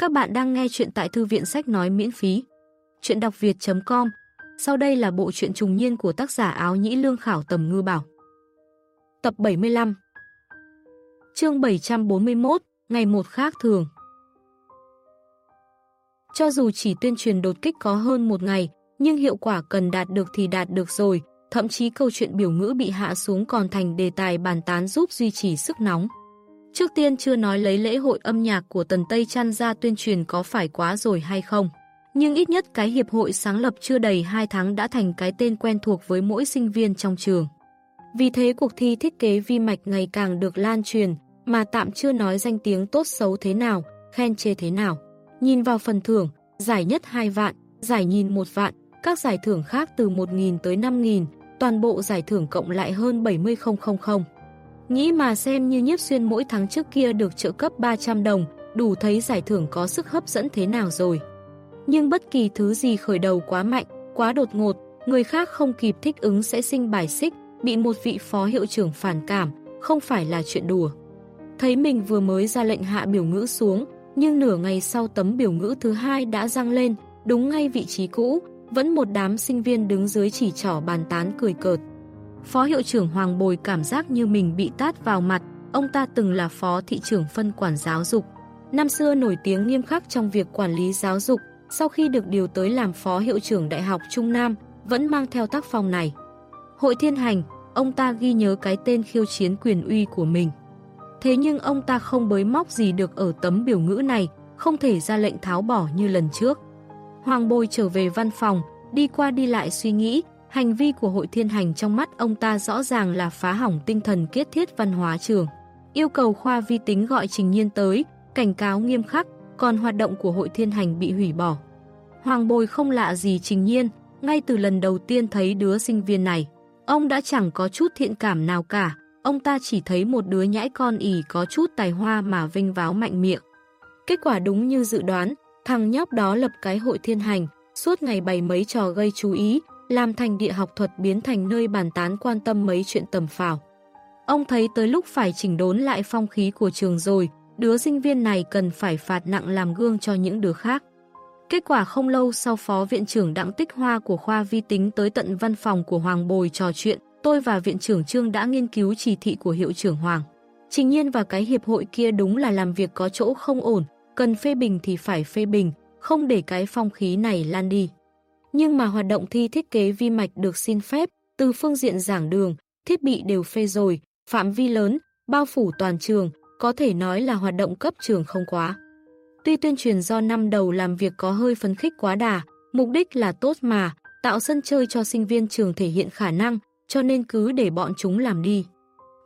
Các bạn đang nghe chuyện tại thư viện sách nói miễn phí. Chuyện đọc việt.com Sau đây là bộ truyện trùng niên của tác giả áo nhĩ lương khảo tầm ngư bảo. Tập 75 Chương 741 Ngày một khác thường Cho dù chỉ tuyên truyền đột kích có hơn một ngày, nhưng hiệu quả cần đạt được thì đạt được rồi, thậm chí câu chuyện biểu ngữ bị hạ xuống còn thành đề tài bàn tán giúp duy trì sức nóng. Trước tiên chưa nói lấy lễ hội âm nhạc của Tần Tây Trăn ra tuyên truyền có phải quá rồi hay không. Nhưng ít nhất cái hiệp hội sáng lập chưa đầy 2 tháng đã thành cái tên quen thuộc với mỗi sinh viên trong trường. Vì thế cuộc thi thiết kế vi mạch ngày càng được lan truyền, mà tạm chưa nói danh tiếng tốt xấu thế nào, khen chê thế nào. Nhìn vào phần thưởng, giải nhất 2 vạn, giải nhìn 1 vạn, các giải thưởng khác từ 1.000 tới 5.000, toàn bộ giải thưởng cộng lại hơn 70.000. Nghĩ mà xem như nhiếp xuyên mỗi tháng trước kia được trợ cấp 300 đồng, đủ thấy giải thưởng có sức hấp dẫn thế nào rồi. Nhưng bất kỳ thứ gì khởi đầu quá mạnh, quá đột ngột, người khác không kịp thích ứng sẽ sinh bài xích, bị một vị phó hiệu trưởng phản cảm, không phải là chuyện đùa. Thấy mình vừa mới ra lệnh hạ biểu ngữ xuống, nhưng nửa ngày sau tấm biểu ngữ thứ hai đã răng lên, đúng ngay vị trí cũ, vẫn một đám sinh viên đứng dưới chỉ trỏ bàn tán cười cợt. Phó hiệu trưởng Hoàng Bồi cảm giác như mình bị tát vào mặt, ông ta từng là phó thị trưởng phân quản giáo dục. Năm xưa nổi tiếng nghiêm khắc trong việc quản lý giáo dục, sau khi được điều tới làm phó hiệu trưởng Đại học Trung Nam, vẫn mang theo tác phong này. Hội thiên hành, ông ta ghi nhớ cái tên khiêu chiến quyền uy của mình. Thế nhưng ông ta không bới móc gì được ở tấm biểu ngữ này, không thể ra lệnh tháo bỏ như lần trước. Hoàng Bồi trở về văn phòng, đi qua đi lại suy nghĩ, Hành vi của hội thiên hành trong mắt ông ta rõ ràng là phá hỏng tinh thần kết thiết văn hóa trường. Yêu cầu khoa vi tính gọi trình nhiên tới, cảnh cáo nghiêm khắc, còn hoạt động của hội thiên hành bị hủy bỏ. Hoàng bồi không lạ gì trình nhiên, ngay từ lần đầu tiên thấy đứa sinh viên này. Ông đã chẳng có chút thiện cảm nào cả, ông ta chỉ thấy một đứa nhãi con ỉ có chút tài hoa mà vinh váo mạnh miệng. Kết quả đúng như dự đoán, thằng nhóc đó lập cái hội thiên hành, suốt ngày bày mấy trò gây chú ý, làm thành địa học thuật biến thành nơi bàn tán quan tâm mấy chuyện tầm phào. Ông thấy tới lúc phải chỉnh đốn lại phong khí của trường rồi, đứa sinh viên này cần phải phạt nặng làm gương cho những đứa khác. Kết quả không lâu sau Phó Viện trưởng Đặng Tích Hoa của khoa vi tính tới tận văn phòng của Hoàng Bồi trò chuyện, tôi và Viện trưởng Trương đã nghiên cứu chỉ thị của Hiệu trưởng Hoàng. Trình nhiên và cái hiệp hội kia đúng là làm việc có chỗ không ổn, cần phê bình thì phải phê bình, không để cái phong khí này lan đi. Nhưng mà hoạt động thi thiết kế vi mạch được xin phép, từ phương diện giảng đường, thiết bị đều phê rồi, phạm vi lớn, bao phủ toàn trường, có thể nói là hoạt động cấp trường không quá. Tuy tuyên truyền do năm đầu làm việc có hơi phấn khích quá đà, mục đích là tốt mà, tạo sân chơi cho sinh viên trường thể hiện khả năng, cho nên cứ để bọn chúng làm đi.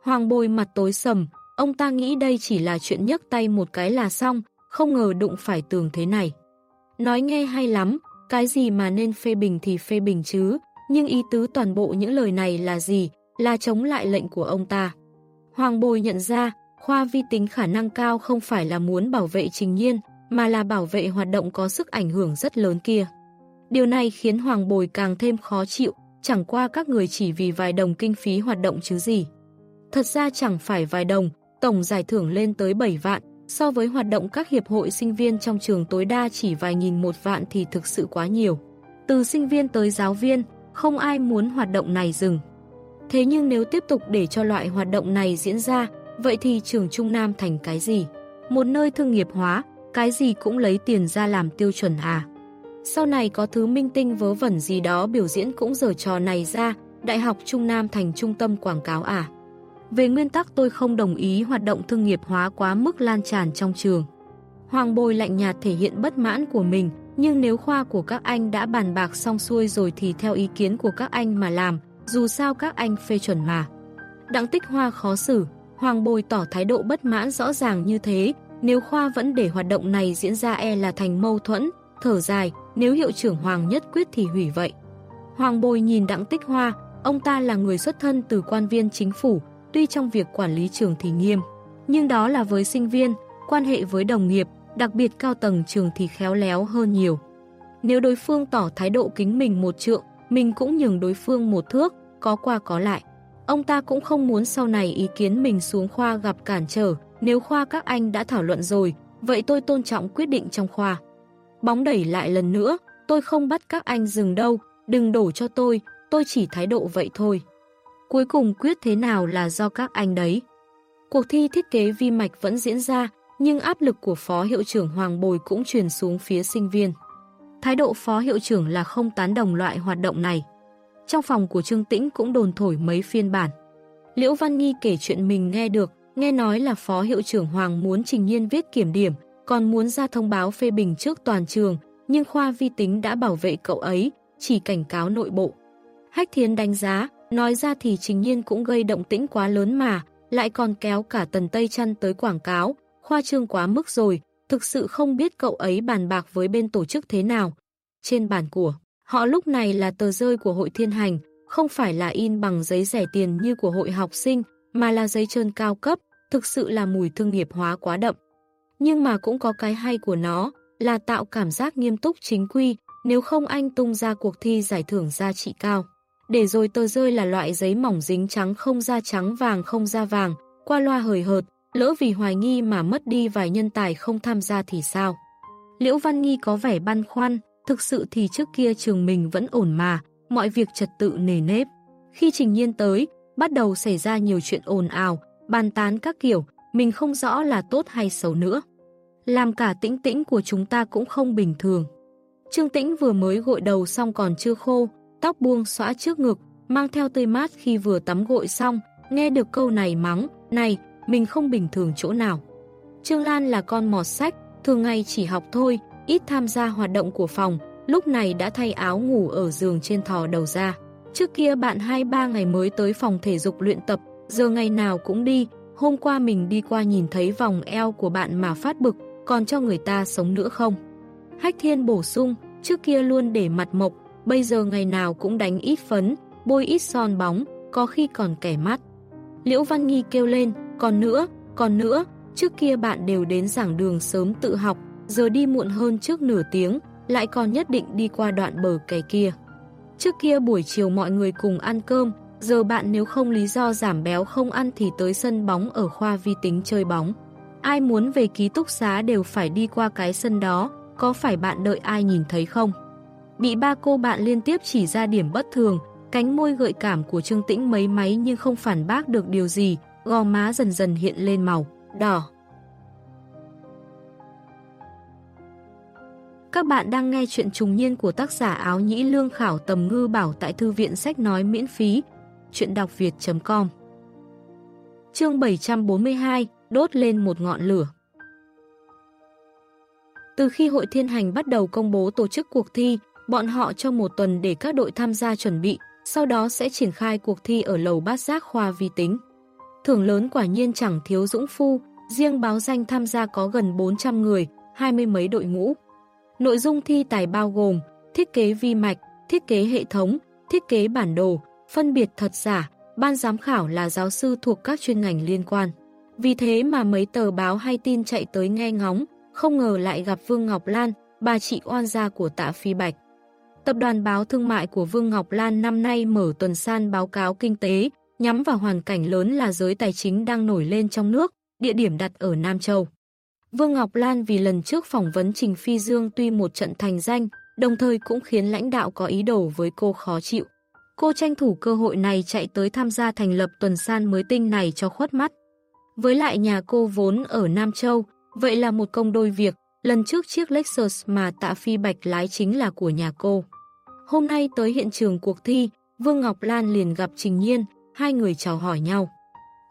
Hoàng bồi mặt tối sầm, ông ta nghĩ đây chỉ là chuyện nhấc tay một cái là xong, không ngờ đụng phải tường thế này. Nói nghe hay lắm, cái gì mà nên phê bình thì phê bình chứ, nhưng ý tứ toàn bộ những lời này là gì, là chống lại lệnh của ông ta. Hoàng Bồi nhận ra, khoa vi tính khả năng cao không phải là muốn bảo vệ trình nhiên, mà là bảo vệ hoạt động có sức ảnh hưởng rất lớn kia. Điều này khiến Hoàng Bồi càng thêm khó chịu, chẳng qua các người chỉ vì vài đồng kinh phí hoạt động chứ gì. Thật ra chẳng phải vài đồng, tổng giải thưởng lên tới 7 vạn, So với hoạt động các hiệp hội sinh viên trong trường tối đa chỉ vài nghìn một vạn thì thực sự quá nhiều. Từ sinh viên tới giáo viên, không ai muốn hoạt động này dừng. Thế nhưng nếu tiếp tục để cho loại hoạt động này diễn ra, vậy thì trường Trung Nam thành cái gì? Một nơi thương nghiệp hóa, cái gì cũng lấy tiền ra làm tiêu chuẩn à? Sau này có thứ minh tinh vớ vẩn gì đó biểu diễn cũng dở trò này ra, Đại học Trung Nam thành trung tâm quảng cáo à? Về nguyên tắc tôi không đồng ý hoạt động thương nghiệp hóa quá mức lan tràn trong trường. Hoàng Bồi lạnh nhạt thể hiện bất mãn của mình, nhưng nếu khoa của các anh đã bàn bạc xong xuôi rồi thì theo ý kiến của các anh mà làm, dù sao các anh phê chuẩn mà. Đặng tích hoa khó xử, Hoàng Bồi tỏ thái độ bất mãn rõ ràng như thế, nếu khoa vẫn để hoạt động này diễn ra e là thành mâu thuẫn, thở dài, nếu hiệu trưởng Hoàng nhất quyết thì hủy vậy. Hoàng Bồi nhìn Đặng Tích Hoa, ông ta là người xuất thân từ quan viên chính phủ, tuy trong việc quản lý trường thì nghiêm, nhưng đó là với sinh viên, quan hệ với đồng nghiệp, đặc biệt cao tầng trường thì khéo léo hơn nhiều. Nếu đối phương tỏ thái độ kính mình một trượng, mình cũng nhường đối phương một thước, có qua có lại. Ông ta cũng không muốn sau này ý kiến mình xuống khoa gặp cản trở, nếu khoa các anh đã thảo luận rồi, vậy tôi tôn trọng quyết định trong khoa. Bóng đẩy lại lần nữa, tôi không bắt các anh dừng đâu, đừng đổ cho tôi, tôi chỉ thái độ vậy thôi. Cuối cùng quyết thế nào là do các anh đấy. Cuộc thi thiết kế vi mạch vẫn diễn ra, nhưng áp lực của Phó Hiệu trưởng Hoàng Bồi cũng truyền xuống phía sinh viên. Thái độ Phó Hiệu trưởng là không tán đồng loại hoạt động này. Trong phòng của Trương Tĩnh cũng đồn thổi mấy phiên bản. Liễu Văn Nghi kể chuyện mình nghe được, nghe nói là Phó Hiệu trưởng Hoàng muốn Trình Nhiên viết kiểm điểm, còn muốn ra thông báo phê bình trước toàn trường, nhưng khoa vi tính đã bảo vệ cậu ấy, chỉ cảnh cáo nội bộ. Hách Thiến đánh giá, nói ra thì chính Nhiên cũng gây động tĩnh quá lớn mà, lại còn kéo cả tần Tây Chăn tới quảng cáo, khoa trương quá mức rồi, thực sự không biết cậu ấy bàn bạc với bên tổ chức thế nào. Trên bàn của họ lúc này là tờ rơi của hội thiên hành, không phải là in bằng giấy rẻ tiền như của hội học sinh, mà là giấy trơn cao cấp, thực sự là mùi thương nghiệp hóa quá đậm. Nhưng mà cũng có cái hay của nó, là tạo cảm giác nghiêm túc chính quy, nếu không anh tung ra cuộc thi giải thưởng giá trị cao. Để rồi tờ rơi là loại giấy mỏng dính trắng không ra trắng vàng không ra vàng, qua loa hời hợt, lỡ vì hoài nghi mà mất đi vài nhân tài không tham gia thì sao? Liễu Văn Nghi có vẻ băn khoăn, thực sự thì trước kia trường mình vẫn ổn mà, mọi việc trật tự nề nếp. Khi Trình Nhiên tới, bắt đầu xảy ra nhiều chuyện ồn ào, bàn tán các kiểu, mình không rõ là tốt hay xấu nữa. Làm cả tĩnh tĩnh của chúng ta cũng không bình thường. Trương Tĩnh vừa mới gội đầu xong còn chưa khô, tóc buông xõa trước ngực, mang theo tươi mát khi vừa tắm gội xong, nghe được câu này mắng, này, mình không bình thường chỗ nào. Trương Lan là con mọt sách, thường ngày chỉ học thôi, ít tham gia hoạt động của phòng, lúc này đã thay áo ngủ ở giường trên thò đầu ra. Trước kia bạn 2-3 ngày mới tới phòng thể dục luyện tập, giờ ngày nào cũng đi, hôm qua mình đi qua nhìn thấy vòng eo của bạn mà phát bực, còn cho người ta sống nữa không? Hách thiên bổ sung, trước kia luôn để mặt mộc, bây giờ ngày nào cũng đánh ít phấn, bôi ít son bóng, có khi còn kẻ mắt. Liễu Văn Nghi kêu lên, còn nữa, còn nữa, trước kia bạn đều đến giảng đường sớm tự học, giờ đi muộn hơn trước nửa tiếng, lại còn nhất định đi qua đoạn bờ kè kia. Trước kia buổi chiều mọi người cùng ăn cơm, giờ bạn nếu không lý do giảm béo không ăn thì tới sân bóng ở khoa vi tính chơi bóng. Ai muốn về ký túc xá đều phải đi qua cái sân đó, có phải bạn đợi ai nhìn thấy không? Bị ba cô bạn liên tiếp chỉ ra điểm bất thường, cánh môi gợi cảm của Trương Tĩnh mấy máy nhưng không phản bác được điều gì, gò má dần dần hiện lên màu, đỏ. Các bạn đang nghe chuyện trùng niên của tác giả áo nhĩ lương khảo tầm ngư bảo tại thư viện sách nói miễn phí, chuyện đọc việt.com Chương 742 Đốt lên một ngọn lửa Từ khi hội thiên hành bắt đầu công bố tổ chức cuộc thi, bọn họ cho một tuần để các đội tham gia chuẩn bị, sau đó sẽ triển khai cuộc thi ở lầu bát giác khoa vi tính. Thưởng lớn quả nhiên chẳng thiếu dũng phu, riêng báo danh tham gia có gần 400 người, hai mươi mấy đội ngũ. Nội dung thi tài bao gồm thiết kế vi mạch, thiết kế hệ thống, thiết kế bản đồ, phân biệt thật giả, ban giám khảo là giáo sư thuộc các chuyên ngành liên quan. Vì thế mà mấy tờ báo hay tin chạy tới nghe ngóng, không ngờ lại gặp Vương Ngọc Lan, bà chị oan gia của tạ Phi Bạch. Tập đoàn báo thương mại của Vương Ngọc Lan năm nay mở tuần san báo cáo kinh tế, nhắm vào hoàn cảnh lớn là giới tài chính đang nổi lên trong nước, địa điểm đặt ở Nam Châu. Vương Ngọc Lan vì lần trước phỏng vấn Trình Phi Dương tuy một trận thành danh, đồng thời cũng khiến lãnh đạo có ý đồ với cô khó chịu. Cô tranh thủ cơ hội này chạy tới tham gia thành lập tuần san mới tinh này cho khuất mắt. Với lại nhà cô vốn ở Nam Châu, vậy là một công đôi việc, lần trước chiếc Lexus mà tạ Phi Bạch lái chính là của nhà cô. Hôm nay tới hiện trường cuộc thi, Vương Ngọc Lan liền gặp Trình Nhiên, hai người chào hỏi nhau.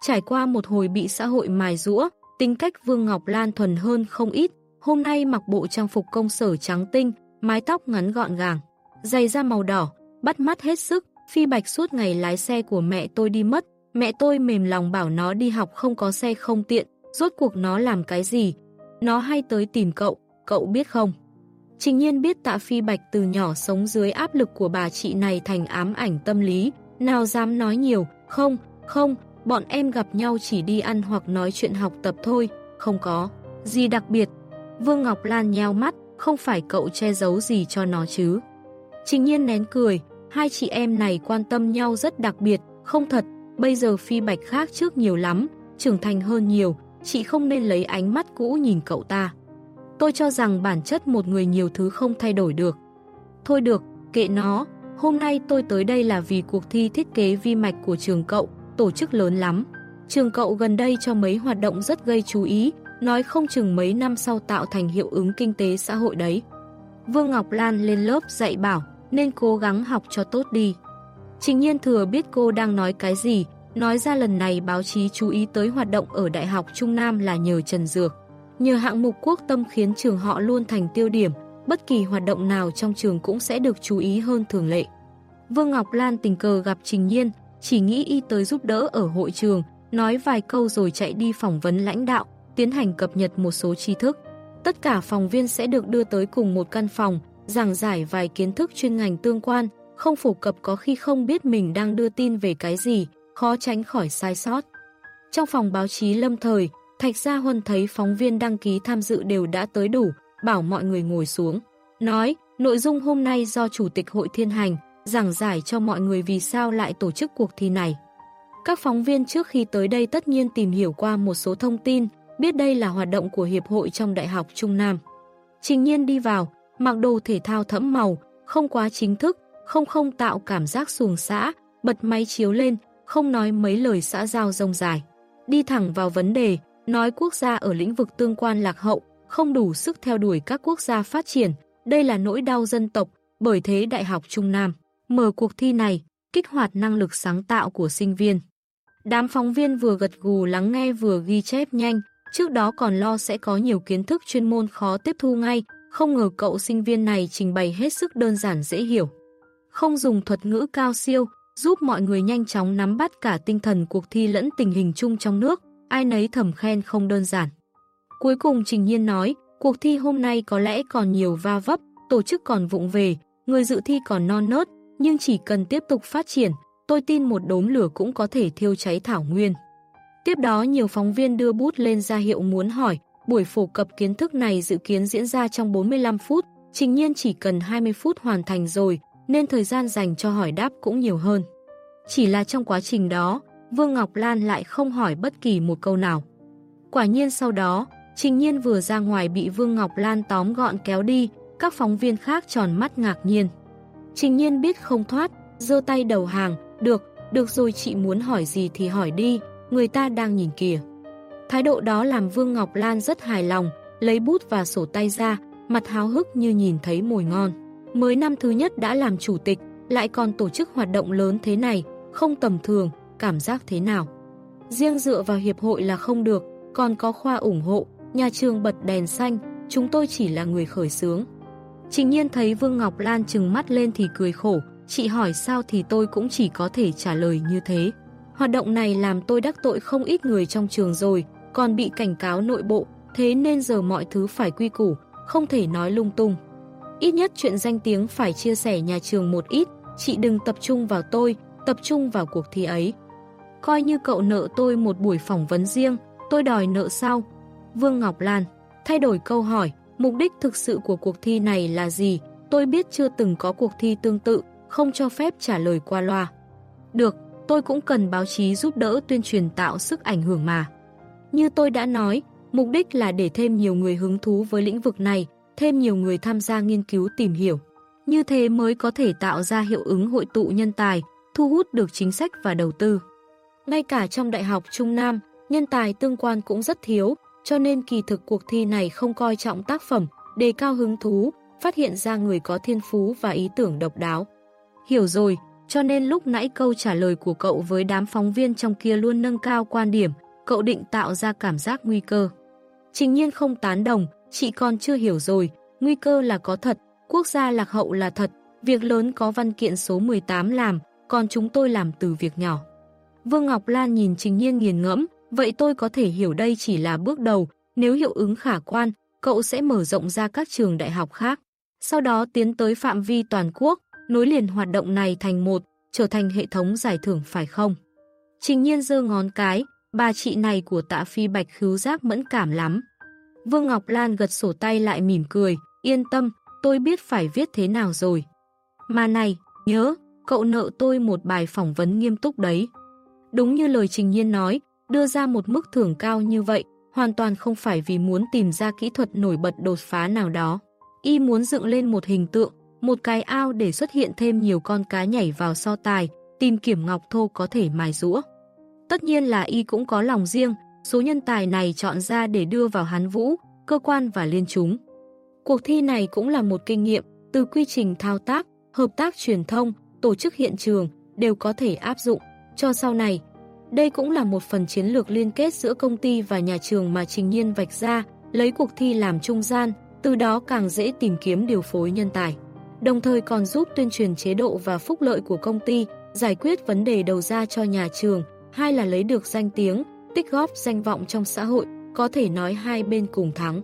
Trải qua một hồi bị xã hội mài rũa, tính cách Vương Ngọc Lan thuần hơn không ít, hôm nay mặc bộ trang phục công sở trắng tinh, mái tóc ngắn gọn gàng, giày da màu đỏ, bắt mắt hết sức, Phi Bạch suốt ngày lái xe của mẹ tôi đi mất, mẹ tôi mềm lòng bảo nó đi học không có xe không tiện, rốt cuộc nó làm cái gì? Nó hay tới tìm cậu, cậu biết không? Trình nhiên biết tạ Phi Bạch từ nhỏ sống dưới áp lực của bà chị này thành ám ảnh tâm lý, nào dám nói nhiều, không, không, bọn em gặp nhau chỉ đi ăn hoặc nói chuyện học tập thôi, không có. Gì đặc biệt? Vương Ngọc Lan nheo mắt, không phải cậu che giấu gì cho nó chứ. Trình nhiên nén cười, hai chị em này quan tâm nhau rất đặc biệt, không thật, bây giờ phi bạch khác trước nhiều lắm, trưởng thành hơn nhiều, chị không nên lấy ánh mắt cũ nhìn cậu ta. Tôi cho rằng bản chất một người nhiều thứ không thay đổi được. Thôi được, kệ nó, hôm nay tôi tới đây là vì cuộc thi thiết kế vi mạch của trường cậu, tổ chức lớn lắm. Trường cậu gần đây cho mấy hoạt động rất gây chú ý, nói không chừng mấy năm sau tạo thành hiệu ứng kinh tế xã hội đấy. Vương Ngọc Lan lên lớp dạy bảo, nên cố gắng học cho tốt đi. Trình nhiên thừa biết cô đang nói cái gì, nói ra lần này báo chí chú ý tới hoạt động ở Đại học Trung Nam là nhờ Trần Dược. Nhờ hạng mục quốc tâm khiến trường họ luôn thành tiêu điểm, bất kỳ hoạt động nào trong trường cũng sẽ được chú ý hơn thường lệ. Vương Ngọc Lan tình cờ gặp Trình Nhiên, chỉ nghĩ y tới giúp đỡ ở hội trường, nói vài câu rồi chạy đi phỏng vấn lãnh đạo, tiến hành cập nhật một số tri thức. Tất cả phòng viên sẽ được đưa tới cùng một căn phòng, giảng giải vài kiến thức chuyên ngành tương quan, không phổ cập có khi không biết mình đang đưa tin về cái gì, khó tránh khỏi sai sót. Trong phòng báo chí lâm thời, Thạch Gia Huân thấy phóng viên đăng ký tham dự đều đã tới đủ, bảo mọi người ngồi xuống. Nói, nội dung hôm nay do Chủ tịch Hội Thiên Hành, giảng giải cho mọi người vì sao lại tổ chức cuộc thi này. Các phóng viên trước khi tới đây tất nhiên tìm hiểu qua một số thông tin, biết đây là hoạt động của Hiệp hội trong Đại học Trung Nam. Trình nhiên đi vào, mặc đồ thể thao thẫm màu, không quá chính thức, không không tạo cảm giác xuồng xã, bật máy chiếu lên, không nói mấy lời xã giao rông dài. Đi thẳng vào vấn đề, nói quốc gia ở lĩnh vực tương quan lạc hậu, không đủ sức theo đuổi các quốc gia phát triển, đây là nỗi đau dân tộc, bởi thế Đại học Trung Nam mở cuộc thi này, kích hoạt năng lực sáng tạo của sinh viên. Đám phóng viên vừa gật gù lắng nghe vừa ghi chép nhanh, trước đó còn lo sẽ có nhiều kiến thức chuyên môn khó tiếp thu ngay, không ngờ cậu sinh viên này trình bày hết sức đơn giản dễ hiểu. Không dùng thuật ngữ cao siêu, giúp mọi người nhanh chóng nắm bắt cả tinh thần cuộc thi lẫn tình hình chung trong nước, ai nấy thầm khen không đơn giản. Cuối cùng Trình Nhiên nói, cuộc thi hôm nay có lẽ còn nhiều va vấp, tổ chức còn vụng về, người dự thi còn non nớt, nhưng chỉ cần tiếp tục phát triển, tôi tin một đốm lửa cũng có thể thiêu cháy thảo nguyên. Tiếp đó nhiều phóng viên đưa bút lên ra hiệu muốn hỏi, buổi phổ cập kiến thức này dự kiến diễn ra trong 45 phút, trình nhiên chỉ cần 20 phút hoàn thành rồi, nên thời gian dành cho hỏi đáp cũng nhiều hơn. Chỉ là trong quá trình đó, Vương Ngọc Lan lại không hỏi bất kỳ một câu nào. Quả nhiên sau đó, Trình Nhiên vừa ra ngoài bị Vương Ngọc Lan tóm gọn kéo đi, các phóng viên khác tròn mắt ngạc nhiên. Trình Nhiên biết không thoát, giơ tay đầu hàng, được, được rồi chị muốn hỏi gì thì hỏi đi, người ta đang nhìn kìa. Thái độ đó làm Vương Ngọc Lan rất hài lòng, lấy bút và sổ tay ra, mặt háo hức như nhìn thấy mồi ngon. Mới năm thứ nhất đã làm chủ tịch, lại còn tổ chức hoạt động lớn thế này, không tầm thường, cảm giác thế nào. Riêng dựa vào hiệp hội là không được, còn có khoa ủng hộ, nhà trường bật đèn xanh, chúng tôi chỉ là người khởi xướng. Trình nhiên thấy Vương Ngọc Lan trừng mắt lên thì cười khổ, chị hỏi sao thì tôi cũng chỉ có thể trả lời như thế. Hoạt động này làm tôi đắc tội không ít người trong trường rồi, còn bị cảnh cáo nội bộ, thế nên giờ mọi thứ phải quy củ, không thể nói lung tung. Ít nhất chuyện danh tiếng phải chia sẻ nhà trường một ít, chị đừng tập trung vào tôi, tập trung vào cuộc thi ấy. Coi như cậu nợ tôi một buổi phỏng vấn riêng, tôi đòi nợ sau. Vương Ngọc Lan, thay đổi câu hỏi, mục đích thực sự của cuộc thi này là gì? Tôi biết chưa từng có cuộc thi tương tự, không cho phép trả lời qua loa. Được, tôi cũng cần báo chí giúp đỡ tuyên truyền tạo sức ảnh hưởng mà. Như tôi đã nói, mục đích là để thêm nhiều người hứng thú với lĩnh vực này, thêm nhiều người tham gia nghiên cứu tìm hiểu. Như thế mới có thể tạo ra hiệu ứng hội tụ nhân tài, thu hút được chính sách và đầu tư. Ngay cả trong Đại học Trung Nam, nhân tài tương quan cũng rất thiếu, cho nên kỳ thực cuộc thi này không coi trọng tác phẩm, đề cao hứng thú, phát hiện ra người có thiên phú và ý tưởng độc đáo. Hiểu rồi, cho nên lúc nãy câu trả lời của cậu với đám phóng viên trong kia luôn nâng cao quan điểm, cậu định tạo ra cảm giác nguy cơ. Trình nhiên không tán đồng, chị còn chưa hiểu rồi, nguy cơ là có thật, quốc gia lạc hậu là thật, việc lớn có văn kiện số 18 làm, còn chúng tôi làm từ việc nhỏ. Vương Ngọc Lan nhìn Trình Nhiên nghiền ngẫm, vậy tôi có thể hiểu đây chỉ là bước đầu, nếu hiệu ứng khả quan, cậu sẽ mở rộng ra các trường đại học khác. Sau đó tiến tới phạm vi toàn quốc, nối liền hoạt động này thành một, trở thành hệ thống giải thưởng phải không? Trình Nhiên giơ ngón cái, bà chị này của tạ phi bạch khứu giác mẫn cảm lắm. Vương Ngọc Lan gật sổ tay lại mỉm cười, yên tâm, tôi biết phải viết thế nào rồi. Mà này, nhớ, cậu nợ tôi một bài phỏng vấn nghiêm túc đấy. Đúng như lời Trình Nhiên nói, đưa ra một mức thưởng cao như vậy, hoàn toàn không phải vì muốn tìm ra kỹ thuật nổi bật đột phá nào đó. Y muốn dựng lên một hình tượng, một cái ao để xuất hiện thêm nhiều con cá nhảy vào so tài, tìm kiểm ngọc thô có thể mài rũa. Tất nhiên là Y cũng có lòng riêng, số nhân tài này chọn ra để đưa vào hán vũ, cơ quan và liên chúng. Cuộc thi này cũng là một kinh nghiệm, từ quy trình thao tác, hợp tác truyền thông, tổ chức hiện trường, đều có thể áp dụng cho sau này. Đây cũng là một phần chiến lược liên kết giữa công ty và nhà trường mà Trình Nhiên vạch ra, lấy cuộc thi làm trung gian, từ đó càng dễ tìm kiếm điều phối nhân tài. Đồng thời còn giúp tuyên truyền chế độ và phúc lợi của công ty, giải quyết vấn đề đầu ra cho nhà trường, hai là lấy được danh tiếng, tích góp danh vọng trong xã hội, có thể nói hai bên cùng thắng.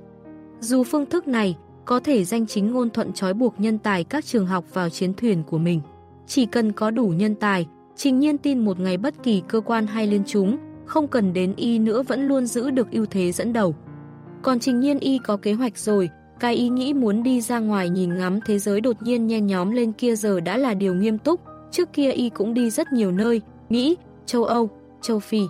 Dù phương thức này có thể danh chính ngôn thuận trói buộc nhân tài các trường học vào chiến thuyền của mình. Chỉ cần có đủ nhân tài, trình nhiên tin một ngày bất kỳ cơ quan hay liên chúng, không cần đến y nữa vẫn luôn giữ được ưu thế dẫn đầu. Còn trình nhiên y có kế hoạch rồi, cái ý nghĩ muốn đi ra ngoài nhìn ngắm thế giới đột nhiên nhen nhóm lên kia giờ đã là điều nghiêm túc, trước kia y cũng đi rất nhiều nơi, Mỹ, châu Âu, châu Phi.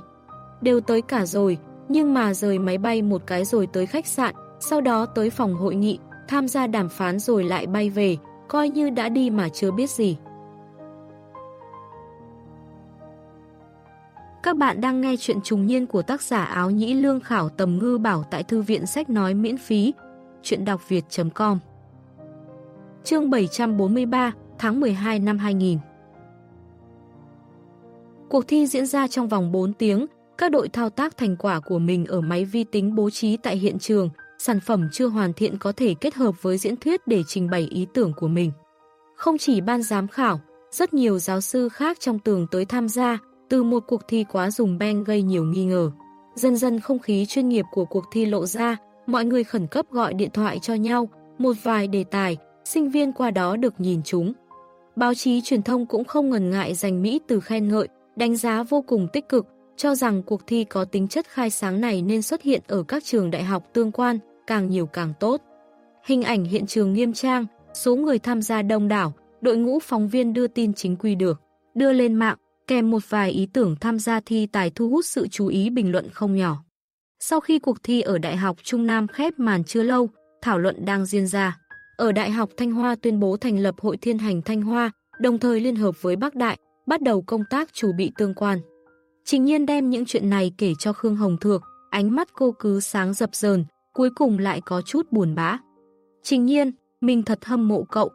Đều tới cả rồi, nhưng mà rời máy bay một cái rồi tới khách sạn, sau đó tới phòng hội nghị, tham gia đàm phán rồi lại bay về, coi như đã đi mà chưa biết gì. Các bạn đang nghe chuyện trùng niên của tác giả áo nhĩ lương khảo tầm ngư bảo tại thư viện sách nói miễn phí, chuyện đọc việt.com Chương 743, tháng 12 năm 2000 Cuộc thi diễn ra trong vòng 4 tiếng, các đội thao tác thành quả của mình ở máy vi tính bố trí tại hiện trường, sản phẩm chưa hoàn thiện có thể kết hợp với diễn thuyết để trình bày ý tưởng của mình. Không chỉ ban giám khảo, rất nhiều giáo sư khác trong tường tới tham gia, từ một cuộc thi quá dùng beng gây nhiều nghi ngờ. Dần dần không khí chuyên nghiệp của cuộc thi lộ ra, mọi người khẩn cấp gọi điện thoại cho nhau, một vài đề tài, sinh viên qua đó được nhìn chúng. Báo chí truyền thông cũng không ngần ngại dành Mỹ từ khen ngợi, đánh giá vô cùng tích cực, cho rằng cuộc thi có tính chất khai sáng này nên xuất hiện ở các trường đại học tương quan, càng nhiều càng tốt. Hình ảnh hiện trường nghiêm trang, số người tham gia đông đảo, đội ngũ phóng viên đưa tin chính quy được, đưa lên mạng, kèm một vài ý tưởng tham gia thi tài thu hút sự chú ý bình luận không nhỏ. Sau khi cuộc thi ở Đại học Trung Nam khép màn chưa lâu, thảo luận đang diễn ra. Ở Đại học Thanh Hoa tuyên bố thành lập Hội Thiên Hành Thanh Hoa, đồng thời liên hợp với Bắc Đại, bắt đầu công tác chủ bị tương quan. Trình nhiên đem những chuyện này kể cho Khương Hồng Thược, ánh mắt cô cứ sáng dập dờn, cuối cùng lại có chút buồn bã. Trình nhiên, mình thật hâm mộ cậu,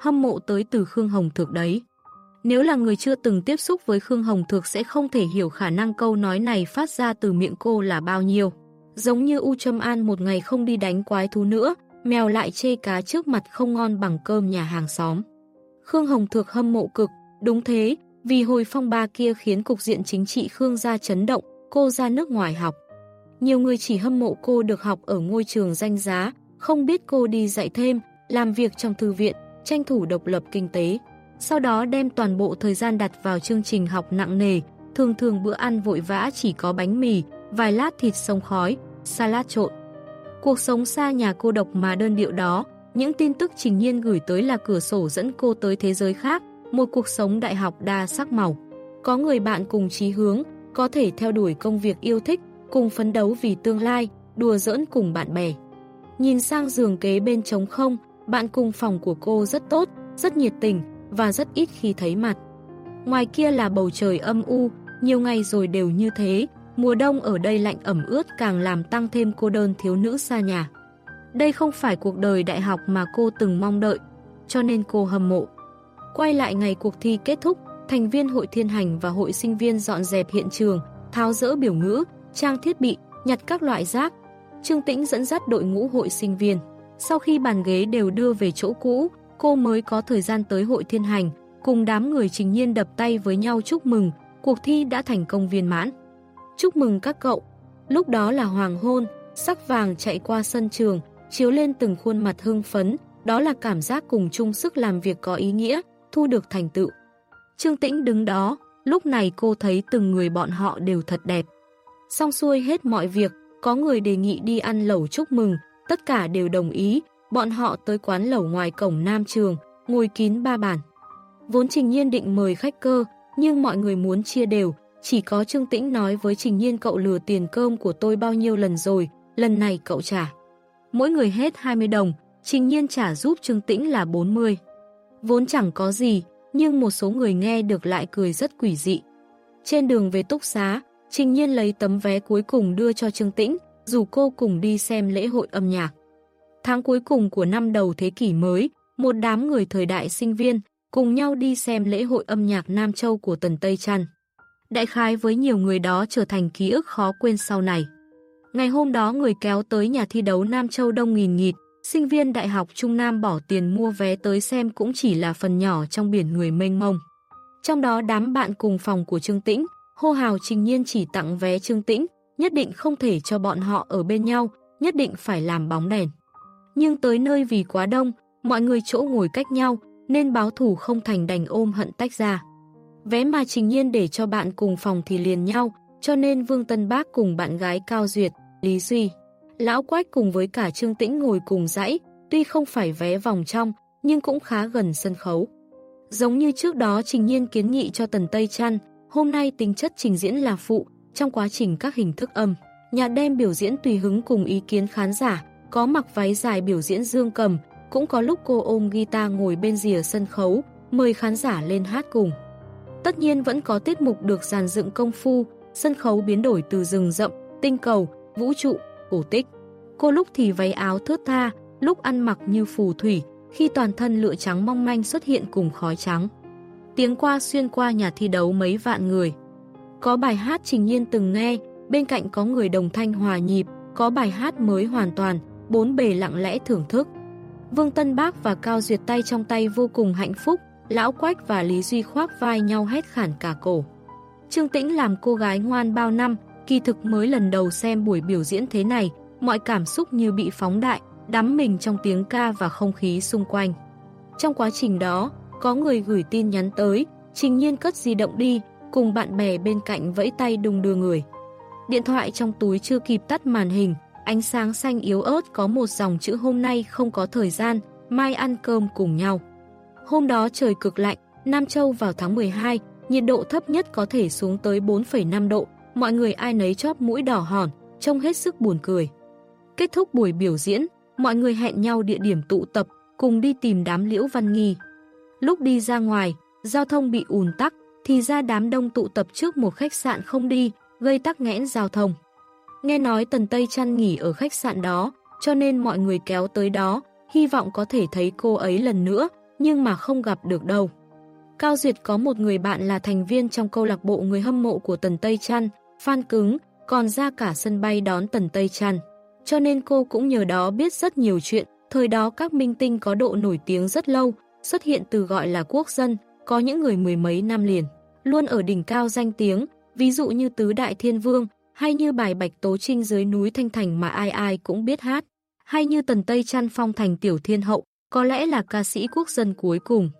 hâm mộ tới từ Khương Hồng Thược đấy. Nếu là người chưa từng tiếp xúc với Khương Hồng Thược sẽ không thể hiểu khả năng câu nói này phát ra từ miệng cô là bao nhiêu. Giống như U Trâm An một ngày không đi đánh quái thú nữa, mèo lại chê cá trước mặt không ngon bằng cơm nhà hàng xóm. Khương Hồng Thược hâm mộ cực, đúng thế, vì hồi phong ba kia khiến cục diện chính trị Khương gia chấn động, cô ra nước ngoài học. Nhiều người chỉ hâm mộ cô được học ở ngôi trường danh giá, không biết cô đi dạy thêm, làm việc trong thư viện, tranh thủ độc lập kinh tế. Sau đó đem toàn bộ thời gian đặt vào chương trình học nặng nề, thường thường bữa ăn vội vã chỉ có bánh mì, vài lát thịt sông khói, salad trộn. Cuộc sống xa nhà cô độc mà đơn điệu đó, những tin tức trình nhiên gửi tới là cửa sổ dẫn cô tới thế giới khác, một cuộc sống đại học đa sắc màu. Có người bạn cùng chí hướng, có thể theo đuổi công việc yêu thích, cùng phấn đấu vì tương lai, đùa giỡn cùng bạn bè. Nhìn sang giường kế bên trống không, bạn cùng phòng của cô rất tốt, rất nhiệt tình và rất ít khi thấy mặt. Ngoài kia là bầu trời âm u, nhiều ngày rồi đều như thế, mùa đông ở đây lạnh ẩm ướt càng làm tăng thêm cô đơn thiếu nữ xa nhà. Đây không phải cuộc đời đại học mà cô từng mong đợi, cho nên cô hâm mộ. Quay lại ngày cuộc thi kết thúc, thành viên hội thiên hành và hội sinh viên dọn dẹp hiện trường, tháo dỡ biểu ngữ, trang thiết bị, nhặt các loại rác. Trương Tĩnh dẫn dắt đội ngũ hội sinh viên. Sau khi bàn ghế đều đưa về chỗ cũ, cô mới có thời gian tới hội thiên hành, cùng đám người trình nhiên đập tay với nhau chúc mừng, cuộc thi đã thành công viên mãn. Chúc mừng các cậu. Lúc đó là hoàng hôn, sắc vàng chạy qua sân trường, chiếu lên từng khuôn mặt hưng phấn, đó là cảm giác cùng chung sức làm việc có ý nghĩa, thu được thành tựu. Trương Tĩnh đứng đó, lúc này cô thấy từng người bọn họ đều thật đẹp. Xong xuôi hết mọi việc, có người đề nghị đi ăn lẩu chúc mừng, tất cả đều đồng ý, bọn họ tới quán lẩu ngoài cổng Nam Trường, ngồi kín ba bàn. Vốn Trình Nhiên định mời khách cơ, nhưng mọi người muốn chia đều, chỉ có Trương Tĩnh nói với Trình Nhiên cậu lừa tiền cơm của tôi bao nhiêu lần rồi, lần này cậu trả. Mỗi người hết 20 đồng, Trình Nhiên trả giúp Trương Tĩnh là 40. Vốn chẳng có gì, nhưng một số người nghe được lại cười rất quỷ dị. Trên đường về túc xá, Trình Nhiên lấy tấm vé cuối cùng đưa cho Trương Tĩnh, dù cô cùng đi xem lễ hội âm nhạc. Tháng cuối cùng của năm đầu thế kỷ mới, một đám người thời đại sinh viên cùng nhau đi xem lễ hội âm nhạc Nam Châu của Tần Tây Trăn. Đại khái với nhiều người đó trở thành ký ức khó quên sau này. Ngày hôm đó người kéo tới nhà thi đấu Nam Châu đông nghìn nghịt, sinh viên Đại học Trung Nam bỏ tiền mua vé tới xem cũng chỉ là phần nhỏ trong biển người mênh mông. Trong đó đám bạn cùng phòng của Trương Tĩnh, hô hào trình nhiên chỉ tặng vé Trương Tĩnh, nhất định không thể cho bọn họ ở bên nhau, nhất định phải làm bóng đèn. Nhưng tới nơi vì quá đông, mọi người chỗ ngồi cách nhau, nên báo thủ không thành đành ôm hận tách ra. Vé mà trình nhiên để cho bạn cùng phòng thì liền nhau, cho nên Vương Tân Bác cùng bạn gái Cao Duyệt, Lý Duy, Lão Quách cùng với cả Trương Tĩnh ngồi cùng dãy, tuy không phải vé vòng trong, nhưng cũng khá gần sân khấu. Giống như trước đó Trình Nhiên kiến nghị cho Tần Tây Trăn, hôm nay tính chất trình diễn là phụ, trong quá trình các hình thức âm. Nhà đem biểu diễn tùy hứng cùng ý kiến khán giả, có mặc váy dài biểu diễn dương cầm, cũng có lúc cô ôm guitar ngồi bên rìa sân khấu, mời khán giả lên hát cùng. Tất nhiên vẫn có tiết mục được dàn dựng công phu, sân khấu biến đổi từ rừng rậm, tinh cầu, vũ trụ, cổ tích. Cô lúc thì váy áo thướt tha, lúc ăn mặc như phù thủy, khi toàn thân lựa trắng mong manh xuất hiện cùng khói trắng. Tiếng qua xuyên qua nhà thi đấu mấy vạn người. Có bài hát Trình Nhiên từng nghe, bên cạnh có người đồng thanh hòa nhịp, có bài hát mới hoàn toàn, bốn bề lặng lẽ thưởng thức. Vương Tân Bác và Cao Duyệt tay trong tay vô cùng hạnh phúc, Lão Quách và Lý Duy khoác vai nhau hét khản cả cổ. Trương Tĩnh làm cô gái ngoan bao năm, kỳ thực mới lần đầu xem buổi biểu diễn thế này, mọi cảm xúc như bị phóng đại, đắm mình trong tiếng ca và không khí xung quanh. Trong quá trình đó, có người gửi tin nhắn tới, trình nhiên cất di động đi, cùng bạn bè bên cạnh vẫy tay đùng đưa người. Điện thoại trong túi chưa kịp tắt màn hình, ánh sáng xanh yếu ớt có một dòng chữ hôm nay không có thời gian, mai ăn cơm cùng nhau. Hôm đó trời cực lạnh, Nam Châu vào tháng 12, nhiệt độ thấp nhất có thể xuống tới 4,5 độ, mọi người ai nấy chóp mũi đỏ hòn, trông hết sức buồn cười. Kết thúc buổi biểu diễn, mọi người hẹn nhau địa điểm tụ tập, cùng đi tìm đám liễu văn nghi. Lúc đi ra ngoài, giao thông bị ùn tắc, thì ra đám đông tụ tập trước một khách sạn không đi, gây tắc nghẽn giao thông. Nghe nói Tần Tây chăn nghỉ ở khách sạn đó, cho nên mọi người kéo tới đó, hy vọng có thể thấy cô ấy lần nữa, nhưng mà không gặp được đâu. Cao Duyệt có một người bạn là thành viên trong câu lạc bộ người hâm mộ của Tần Tây Trăn, Phan Cứng, còn ra cả sân bay đón Tần Tây Trăn. Cho nên cô cũng nhờ đó biết rất nhiều chuyện, thời đó các minh tinh có độ nổi tiếng rất lâu, xuất hiện từ gọi là quốc dân, có những người mười mấy năm liền, luôn ở đỉnh cao danh tiếng, ví dụ như Tứ Đại Thiên Vương, hay như bài Bạch Tố Trinh dưới núi Thanh Thành mà ai ai cũng biết hát, hay như Tần Tây Trăn phong thành Tiểu Thiên Hậu, có lẽ là ca sĩ quốc dân cuối cùng.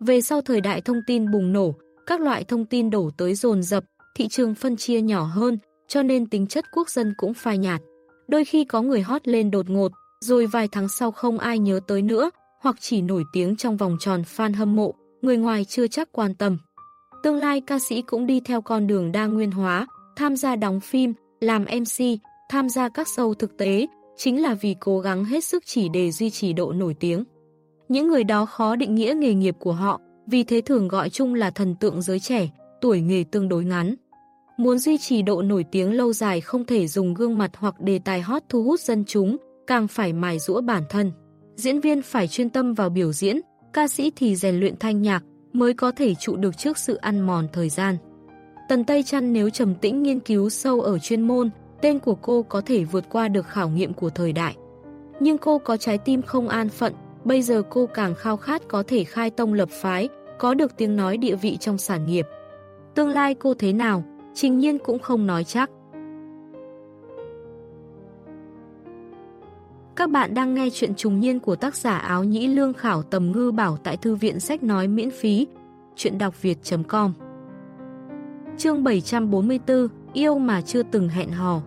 Về sau thời đại thông tin bùng nổ, các loại thông tin đổ tới dồn dập, thị trường phân chia nhỏ hơn, cho nên tính chất quốc dân cũng phai nhạt. Đôi khi có người hot lên đột ngột, rồi vài tháng sau không ai nhớ tới nữa, hoặc chỉ nổi tiếng trong vòng tròn fan hâm mộ, người ngoài chưa chắc quan tâm. Tương lai ca sĩ cũng đi theo con đường đa nguyên hóa, tham gia đóng phim, làm MC, tham gia các show thực tế, chính là vì cố gắng hết sức chỉ để duy trì độ nổi tiếng. Những người đó khó định nghĩa nghề nghiệp của họ, vì thế thường gọi chung là thần tượng giới trẻ, tuổi nghề tương đối ngắn. Muốn duy trì độ nổi tiếng lâu dài không thể dùng gương mặt hoặc đề tài hot thu hút dân chúng, càng phải mài rũa bản thân. Diễn viên phải chuyên tâm vào biểu diễn, ca sĩ thì rèn luyện thanh nhạc mới có thể trụ được trước sự ăn mòn thời gian. Tần Tây Trăn nếu trầm tĩnh nghiên cứu sâu ở chuyên môn, tên của cô có thể vượt qua được khảo nghiệm của thời đại. Nhưng cô có trái tim không an phận, bây giờ cô càng khao khát có thể khai tông lập phái, có được tiếng nói địa vị trong sản nghiệp. Tương lai cô thế nào, trình nhiên cũng không nói chắc. Các bạn đang nghe chuyện trùng niên của tác giả áo nhĩ lương khảo tầm ngư bảo tại thư viện sách nói miễn phí. Chuyện đọc việt.com Chương 744 Yêu mà chưa từng hẹn hò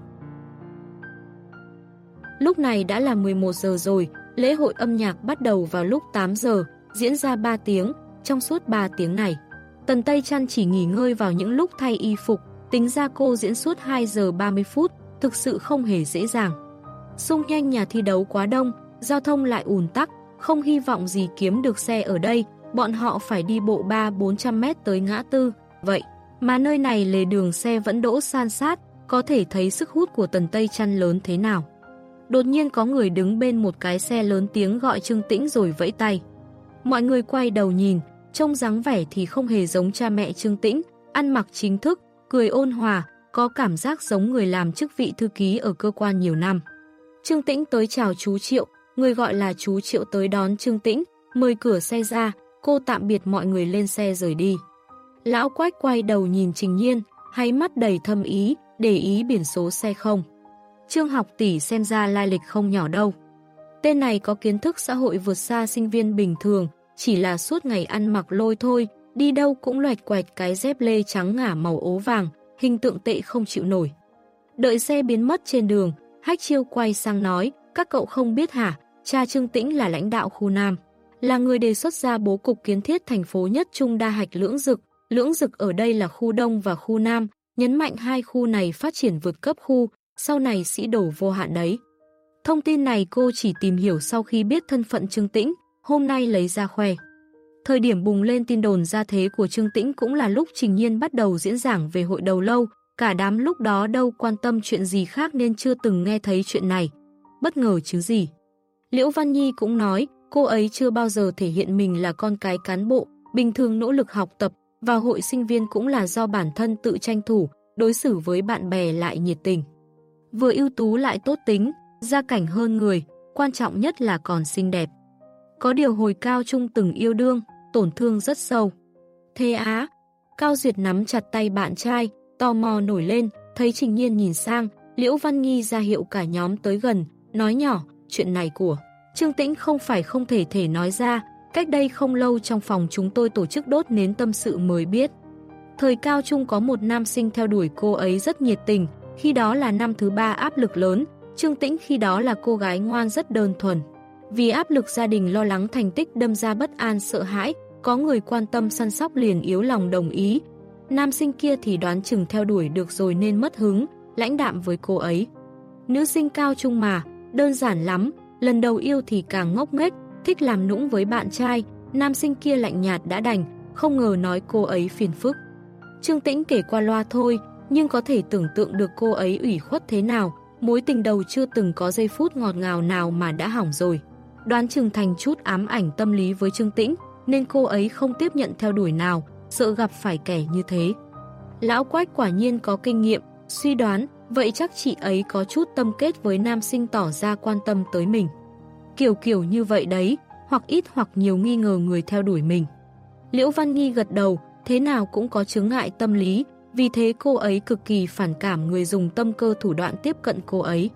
Lúc này đã là 11 giờ rồi, lễ hội âm nhạc bắt đầu vào lúc 8 giờ, diễn ra 3 tiếng, trong suốt 3 tiếng này. Tần Tây Trăn chỉ nghỉ ngơi vào những lúc thay y phục, tính ra cô diễn suốt 2 giờ 30 phút, thực sự không hề dễ dàng. Xung nhanh nhà thi đấu quá đông, giao thông lại ùn tắc, không hy vọng gì kiếm được xe ở đây, bọn họ phải đi bộ 3-400 mét tới ngã tư, vậy mà nơi này lề đường xe vẫn đỗ san sát, có thể thấy sức hút của tần Tây Trăn lớn thế nào. Đột nhiên có người đứng bên một cái xe lớn tiếng gọi Trương Tĩnh rồi vẫy tay. Mọi người quay đầu nhìn, trông dáng vẻ thì không hề giống cha mẹ Trương Tĩnh, ăn mặc chính thức, cười ôn hòa, có cảm giác giống người làm chức vị thư ký ở cơ quan nhiều năm. Trương Tĩnh tới chào chú Triệu, người gọi là chú Triệu tới đón Trương Tĩnh, mời cửa xe ra, cô tạm biệt mọi người lên xe rời đi. Lão Quách quay đầu nhìn Trình Nhiên, hay mắt đầy thâm ý, để ý biển số xe không. Trương học tỷ xem ra lai lịch không nhỏ đâu. Tên này có kiến thức xã hội vượt xa sinh viên bình thường, chỉ là suốt ngày ăn mặc lôi thôi, đi đâu cũng loạch quạch cái dép lê trắng ngả màu ố vàng, hình tượng tệ không chịu nổi. Đợi xe biến mất trên đường, Hách Chiêu quay sang nói, các cậu không biết hả, cha Trương Tĩnh là lãnh đạo khu Nam, là người đề xuất ra bố cục kiến thiết thành phố nhất trung đa hạch lưỡng dực, lưỡng dực ở đây là khu Đông và khu Nam, nhấn mạnh hai khu này phát triển vượt cấp khu, sau này sĩ đổ vô hạn đấy. Thông tin này cô chỉ tìm hiểu sau khi biết thân phận Trương Tĩnh, hôm nay lấy ra khoe. Thời điểm bùng lên tin đồn ra thế của Trương Tĩnh cũng là lúc Trình Nhiên bắt đầu diễn giảng về hội đầu lâu, cả đám lúc đó đâu quan tâm chuyện gì khác nên chưa từng nghe thấy chuyện này. Bất ngờ chứ gì. Liễu Văn Nhi cũng nói, cô ấy chưa bao giờ thể hiện mình là con cái cán bộ, bình thường nỗ lực học tập, vào hội sinh viên cũng là do bản thân tự tranh thủ, đối xử với bạn bè lại nhiệt tình. Vừa ưu tú lại tốt tính, gia cảnh hơn người, quan trọng nhất là còn xinh đẹp. Có điều hồi cao trung từng yêu đương, tổn thương rất sâu. Thế á, Cao Duyệt nắm chặt tay bạn trai, tò mò nổi lên, thấy Trình Nhiên nhìn sang, Liễu Văn Nghi ra hiệu cả nhóm tới gần, nói nhỏ, chuyện này của Trương Tĩnh không phải không thể thể nói ra, cách đây không lâu trong phòng chúng tôi tổ chức đốt nến tâm sự mới biết. Thời cao trung có một nam sinh theo đuổi cô ấy rất nhiệt tình, khi đó là năm thứ ba áp lực lớn, Trương Tĩnh khi đó là cô gái ngoan rất đơn thuần. Vì áp lực gia đình lo lắng thành tích đâm ra bất an sợ hãi, có người quan tâm săn sóc liền yếu lòng đồng ý. Nam sinh kia thì đoán chừng theo đuổi được rồi nên mất hứng, lãnh đạm với cô ấy. Nữ sinh cao trung mà, đơn giản lắm, lần đầu yêu thì càng ngốc nghếch, thích làm nũng với bạn trai, nam sinh kia lạnh nhạt đã đành, không ngờ nói cô ấy phiền phức. Trương Tĩnh kể qua loa thôi, nhưng có thể tưởng tượng được cô ấy ủy khuất thế nào, mối tình đầu chưa từng có giây phút ngọt ngào nào mà đã hỏng rồi. Đoán chừng thành chút ám ảnh tâm lý với Trương Tĩnh, nên cô ấy không tiếp nhận theo đuổi nào, sợ gặp phải kẻ như thế. Lão Quách quả nhiên có kinh nghiệm, suy đoán, vậy chắc chị ấy có chút tâm kết với nam sinh tỏ ra quan tâm tới mình. Kiểu kiểu như vậy đấy, hoặc ít hoặc nhiều nghi ngờ người theo đuổi mình. Liễu Văn Nghi gật đầu, thế nào cũng có chứng ngại tâm lý, vì thế cô ấy cực kỳ phản cảm người dùng tâm cơ thủ đoạn tiếp cận cô ấy.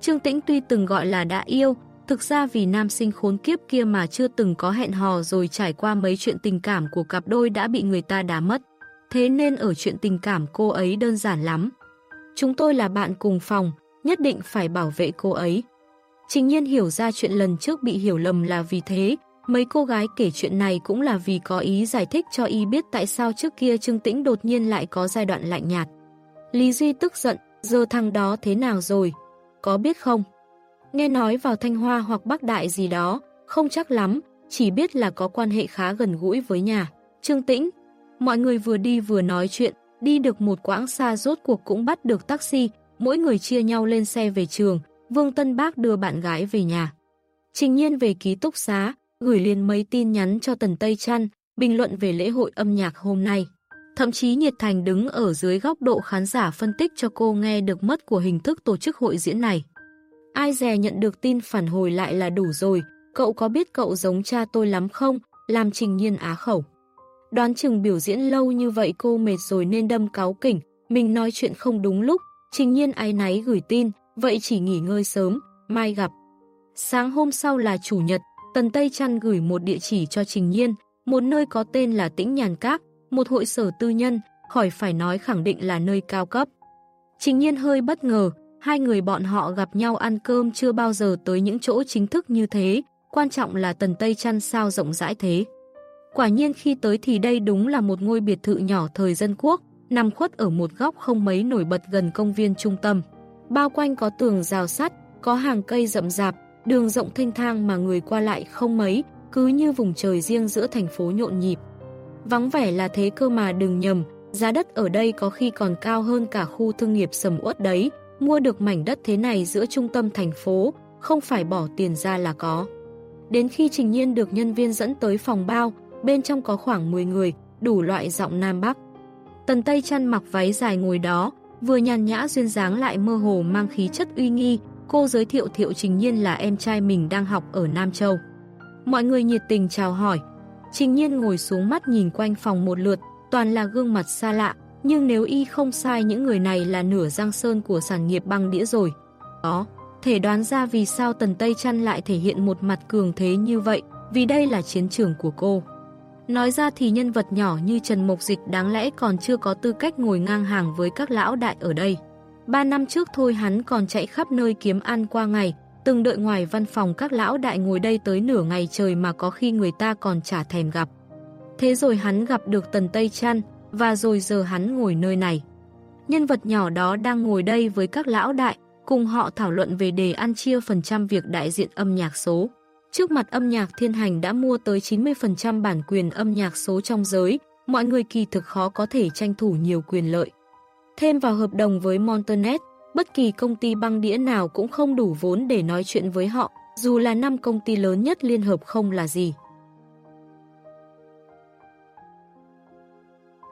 Trương Tĩnh tuy từng gọi là đã yêu, thực ra vì nam sinh khốn kiếp kia mà chưa từng có hẹn hò rồi trải qua mấy chuyện tình cảm của cặp đôi đã bị người ta đá mất. Thế nên ở chuyện tình cảm cô ấy đơn giản lắm. Chúng tôi là bạn cùng phòng, nhất định phải bảo vệ cô ấy. Trình nhiên hiểu ra chuyện lần trước bị hiểu lầm là vì thế, mấy cô gái kể chuyện này cũng là vì có ý giải thích cho y biết tại sao trước kia Trương Tĩnh đột nhiên lại có giai đoạn lạnh nhạt. Lý Duy tức giận, giờ thằng đó thế nào rồi? Có biết không? Nghe nói vào Thanh Hoa hoặc Bắc Đại gì đó, không chắc lắm, chỉ biết là có quan hệ khá gần gũi với nhà. Trương Tĩnh, mọi người vừa đi vừa nói chuyện, đi được một quãng xa rốt cuộc cũng bắt được taxi, mỗi người chia nhau lên xe về trường, Vương Tân Bác đưa bạn gái về nhà. Trình nhiên về ký túc xá, gửi liền mấy tin nhắn cho Tần Tây Trăn, bình luận về lễ hội âm nhạc hôm nay. Thậm chí Nhiệt Thành đứng ở dưới góc độ khán giả phân tích cho cô nghe được mất của hình thức tổ chức hội diễn này. Ai dè nhận được tin phản hồi lại là đủ rồi, cậu có biết cậu giống cha tôi lắm không? Làm trình nhiên á khẩu. Đoán chừng biểu diễn lâu như vậy cô mệt rồi nên đâm cáo kỉnh, mình nói chuyện không đúng lúc, trình nhiên ái náy gửi tin, vậy chỉ nghỉ ngơi sớm, mai gặp. Sáng hôm sau là chủ nhật, Tần Tây Trăn gửi một địa chỉ cho Trình Nhiên, một nơi có tên là Tĩnh Nhàn Các, một hội sở tư nhân, khỏi phải nói khẳng định là nơi cao cấp. Trình Nhiên hơi bất ngờ, hai người bọn họ gặp nhau ăn cơm chưa bao giờ tới những chỗ chính thức như thế, quan trọng là Tần Tây Trăn sao rộng rãi thế. Quả nhiên khi tới thì đây đúng là một ngôi biệt thự nhỏ thời dân quốc, nằm khuất ở một góc không mấy nổi bật gần công viên trung tâm. Bao quanh có tường rào sắt, có hàng cây rậm rạp, đường rộng thanh thang mà người qua lại không mấy, cứ như vùng trời riêng giữa thành phố nhộn nhịp. Vắng vẻ là thế cơ mà đừng nhầm, giá đất ở đây có khi còn cao hơn cả khu thương nghiệp sầm uất đấy, mua được mảnh đất thế này giữa trung tâm thành phố, không phải bỏ tiền ra là có. Đến khi Trình Nhiên được nhân viên dẫn tới phòng bao, bên trong có khoảng 10 người, đủ loại giọng Nam Bắc. Tần Tây chăn mặc váy dài ngồi đó, vừa nhàn nhã duyên dáng lại mơ hồ mang khí chất uy nghi, cô giới thiệu Thiệu Trình Nhiên là em trai mình đang học ở Nam Châu. Mọi người nhiệt tình chào hỏi. Trình Nhiên ngồi xuống mắt nhìn quanh phòng một lượt, toàn là gương mặt xa lạ, nhưng nếu y không sai những người này là nửa giang sơn của sản nghiệp băng đĩa rồi. Đó, thể đoán ra vì sao Tần Tây Trăn lại thể hiện một mặt cường thế như vậy, vì đây là chiến trường của cô. Nói ra thì nhân vật nhỏ như Trần Mộc Dịch đáng lẽ còn chưa có tư cách ngồi ngang hàng với các lão đại ở đây. Ba năm trước thôi hắn còn chạy khắp nơi kiếm ăn qua ngày, từng đợi ngoài văn phòng các lão đại ngồi đây tới nửa ngày trời mà có khi người ta còn chả thèm gặp. Thế rồi hắn gặp được Tần Tây Trăn, và rồi giờ hắn ngồi nơi này. Nhân vật nhỏ đó đang ngồi đây với các lão đại, cùng họ thảo luận về đề ăn chia phần trăm việc đại diện âm nhạc số. Trước mặt âm nhạc thiên hành đã mua tới 90% bản quyền âm nhạc số trong giới, mọi người kỳ thực khó có thể tranh thủ nhiều quyền lợi. Thêm vào hợp đồng với Montanet, bất kỳ công ty băng đĩa nào cũng không đủ vốn để nói chuyện với họ, dù là năm công ty lớn nhất liên hợp không là gì.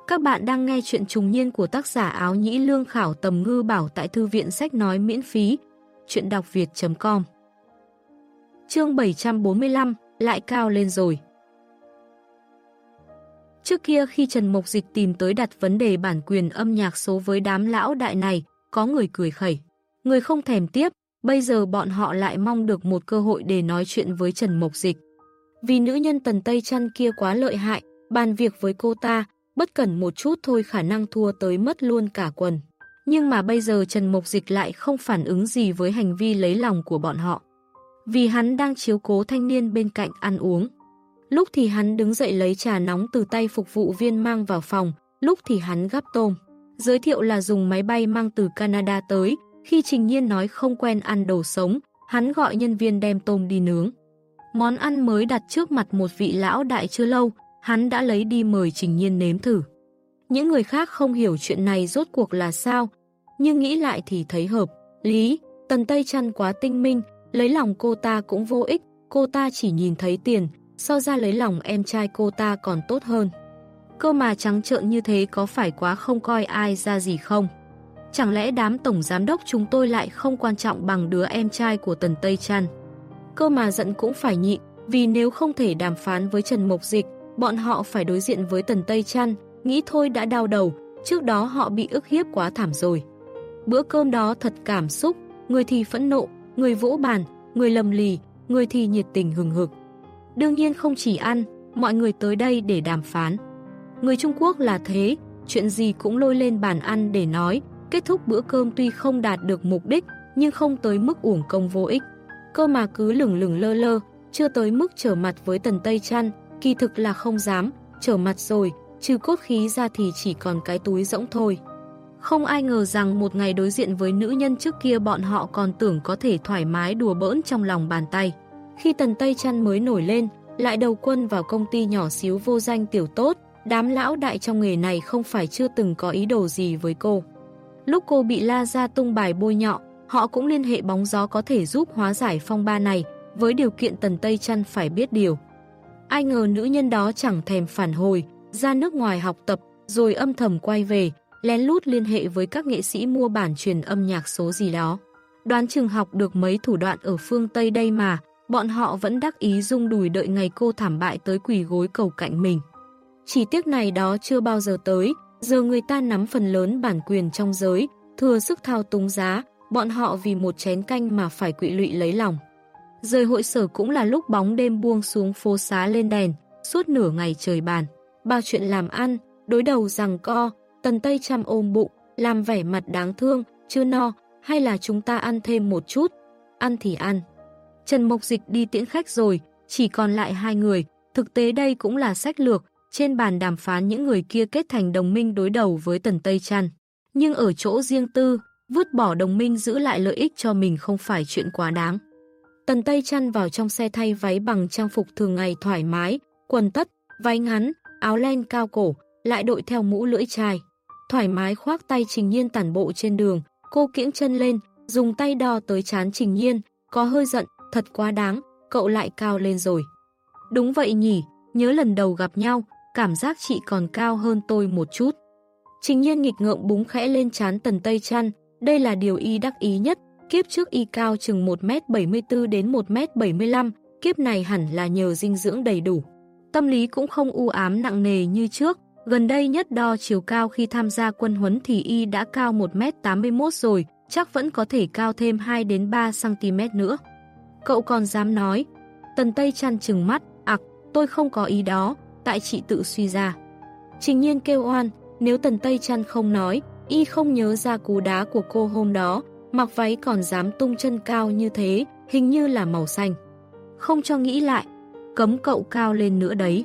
Các bạn đang nghe chuyện trùng niên của tác giả áo nhĩ lương khảo tầm ngư bảo tại thư viện sách nói miễn phí. Chuyện đọc việt.com Chương 745 Lại cao lên rồi Trước kia khi Trần Mộc Dịch tìm tới đặt vấn đề bản quyền âm nhạc số với đám lão đại này, có người cười khẩy. Người không thèm tiếp, bây giờ bọn họ lại mong được một cơ hội để nói chuyện với Trần Mộc Dịch. Vì nữ nhân tần Tây Trăn kia quá lợi hại, bàn việc với cô ta, bất cẩn một chút thôi khả năng thua tới mất luôn cả quần. Nhưng mà bây giờ Trần Mộc Dịch lại không phản ứng gì với hành vi lấy lòng của bọn họ. Vì hắn đang chiếu cố thanh niên bên cạnh ăn uống. Lúc thì hắn đứng dậy lấy trà nóng từ tay phục vụ viên mang vào phòng, lúc thì hắn gắp tôm. Giới thiệu là dùng máy bay mang từ Canada tới, khi Trình Nhiên nói không quen ăn đồ sống, hắn gọi nhân viên đem tôm đi nướng. Món ăn mới đặt trước mặt một vị lão đại chưa lâu, hắn đã lấy đi mời Trình Nhiên nếm thử. Những người khác không hiểu chuyện này rốt cuộc là sao, nhưng nghĩ lại thì thấy hợp. Lý, Tần Tây Trăn quá tinh minh, lấy lòng cô ta cũng vô ích, cô ta chỉ nhìn thấy tiền, so ra lấy lòng em trai cô ta còn tốt hơn. Cơ mà trắng trợn như thế có phải quá không coi ai ra gì không? Chẳng lẽ đám tổng giám đốc chúng tôi lại không quan trọng bằng đứa em trai của Tần Tây Trăn? Cơ mà giận cũng phải nhịn, vì nếu không thể đàm phán với Trần Mộc Dịch, bọn họ phải đối diện với Tần Tây Trăn, nghĩ thôi đã đau đầu, trước đó họ bị ức hiếp quá thảm rồi. Bữa cơm đó thật cảm xúc, người thì phẫn nộ, người vỗ bàn, người lầm lì, người thì nhiệt tình hừng hực. Đương nhiên không chỉ ăn, mọi người tới đây để đàm phán. Người Trung Quốc là thế, chuyện gì cũng lôi lên bàn ăn để nói, kết thúc bữa cơm tuy không đạt được mục đích, nhưng không tới mức uổng công vô ích. Cơ mà cứ lửng lửng lơ lơ, chưa tới mức trở mặt với tần Tây Trăn, kỳ thực là không dám, trở mặt rồi, trừ cốt khí ra thì chỉ còn cái túi rỗng thôi. Không ai ngờ rằng một ngày đối diện với nữ nhân trước kia bọn họ còn tưởng có thể thoải mái đùa bỡn trong lòng bàn tay. Khi tần Tây Trăn mới nổi lên, lại đầu quân vào công ty nhỏ xíu vô danh tiểu tốt, đám lão đại trong nghề này không phải chưa từng có ý đồ gì với cô. Lúc cô bị la ra tung bài bôi nhọ, họ cũng liên hệ bóng gió có thể giúp hóa giải phong ba này, với điều kiện tần Tây Trăn phải biết điều. Ai ngờ nữ nhân đó chẳng thèm phản hồi, ra nước ngoài học tập, rồi âm thầm quay về, lén lút liên hệ với các nghệ sĩ mua bản truyền âm nhạc số gì đó. Đoán trường học được mấy thủ đoạn ở phương Tây đây mà, bọn họ vẫn đắc ý rung đùi đợi ngày cô thảm bại tới quỳ gối cầu cạnh mình. Chỉ tiếc này đó chưa bao giờ tới, giờ người ta nắm phần lớn bản quyền trong giới, thừa sức thao túng giá, bọn họ vì một chén canh mà phải quỵ lụy lấy lòng. Rời hội sở cũng là lúc bóng đêm buông xuống phố xá lên đèn, suốt nửa ngày trời bàn. Bao chuyện làm ăn, đối đầu rằng co, tần tây chăm ôm bụng, làm vẻ mặt đáng thương, chưa no, hay là chúng ta ăn thêm một chút. Ăn thì ăn. Trần Mộc Dịch đi tiễn khách rồi, chỉ còn lại hai người, Thực tế đây cũng là sách lược, trên bàn đàm phán những người kia kết thành đồng minh đối đầu với Tần Tây Trăn. Nhưng ở chỗ riêng tư, vứt bỏ đồng minh giữ lại lợi ích cho mình không phải chuyện quá đáng. Tần Tây Trăn vào trong xe thay váy bằng trang phục thường ngày thoải mái, quần tất, váy ngắn, áo len cao cổ, lại đội theo mũ lưỡi chai. Thoải mái khoác tay Trình Nhiên tản bộ trên đường, cô kiễng chân lên, dùng tay đo tới chán Trình Nhiên, có hơi giận, thật quá đáng, cậu lại cao lên rồi. Đúng vậy nhỉ, nhớ lần đầu gặp nhau, cảm giác chị còn cao hơn tôi một chút. Trình Nhiên nghịch ngợm búng khẽ lên chán Tần Tây chăn, đây là điều y đắc ý nhất, kiếp trước y cao chừng 1m74 đến 1m75, kiếp này hẳn là nhờ dinh dưỡng đầy đủ. Tâm lý cũng không u ám nặng nề như trước, gần đây nhất đo chiều cao khi tham gia quân huấn thì y đã cao 1m81 rồi, chắc vẫn có thể cao thêm 2 đến 3 cm nữa. Cậu còn dám nói, Tần Tây chăn chừng mắt, ạc, tôi không có ý đó, tại chị tự suy ra. Trình nhiên kêu oan, nếu Tần Tây chăn không nói, y không nhớ ra cú đá của cô hôm đó, mặc váy còn dám tung chân cao như thế, hình như là màu xanh. Không cho nghĩ lại, cấm cậu cao lên nữa đấy.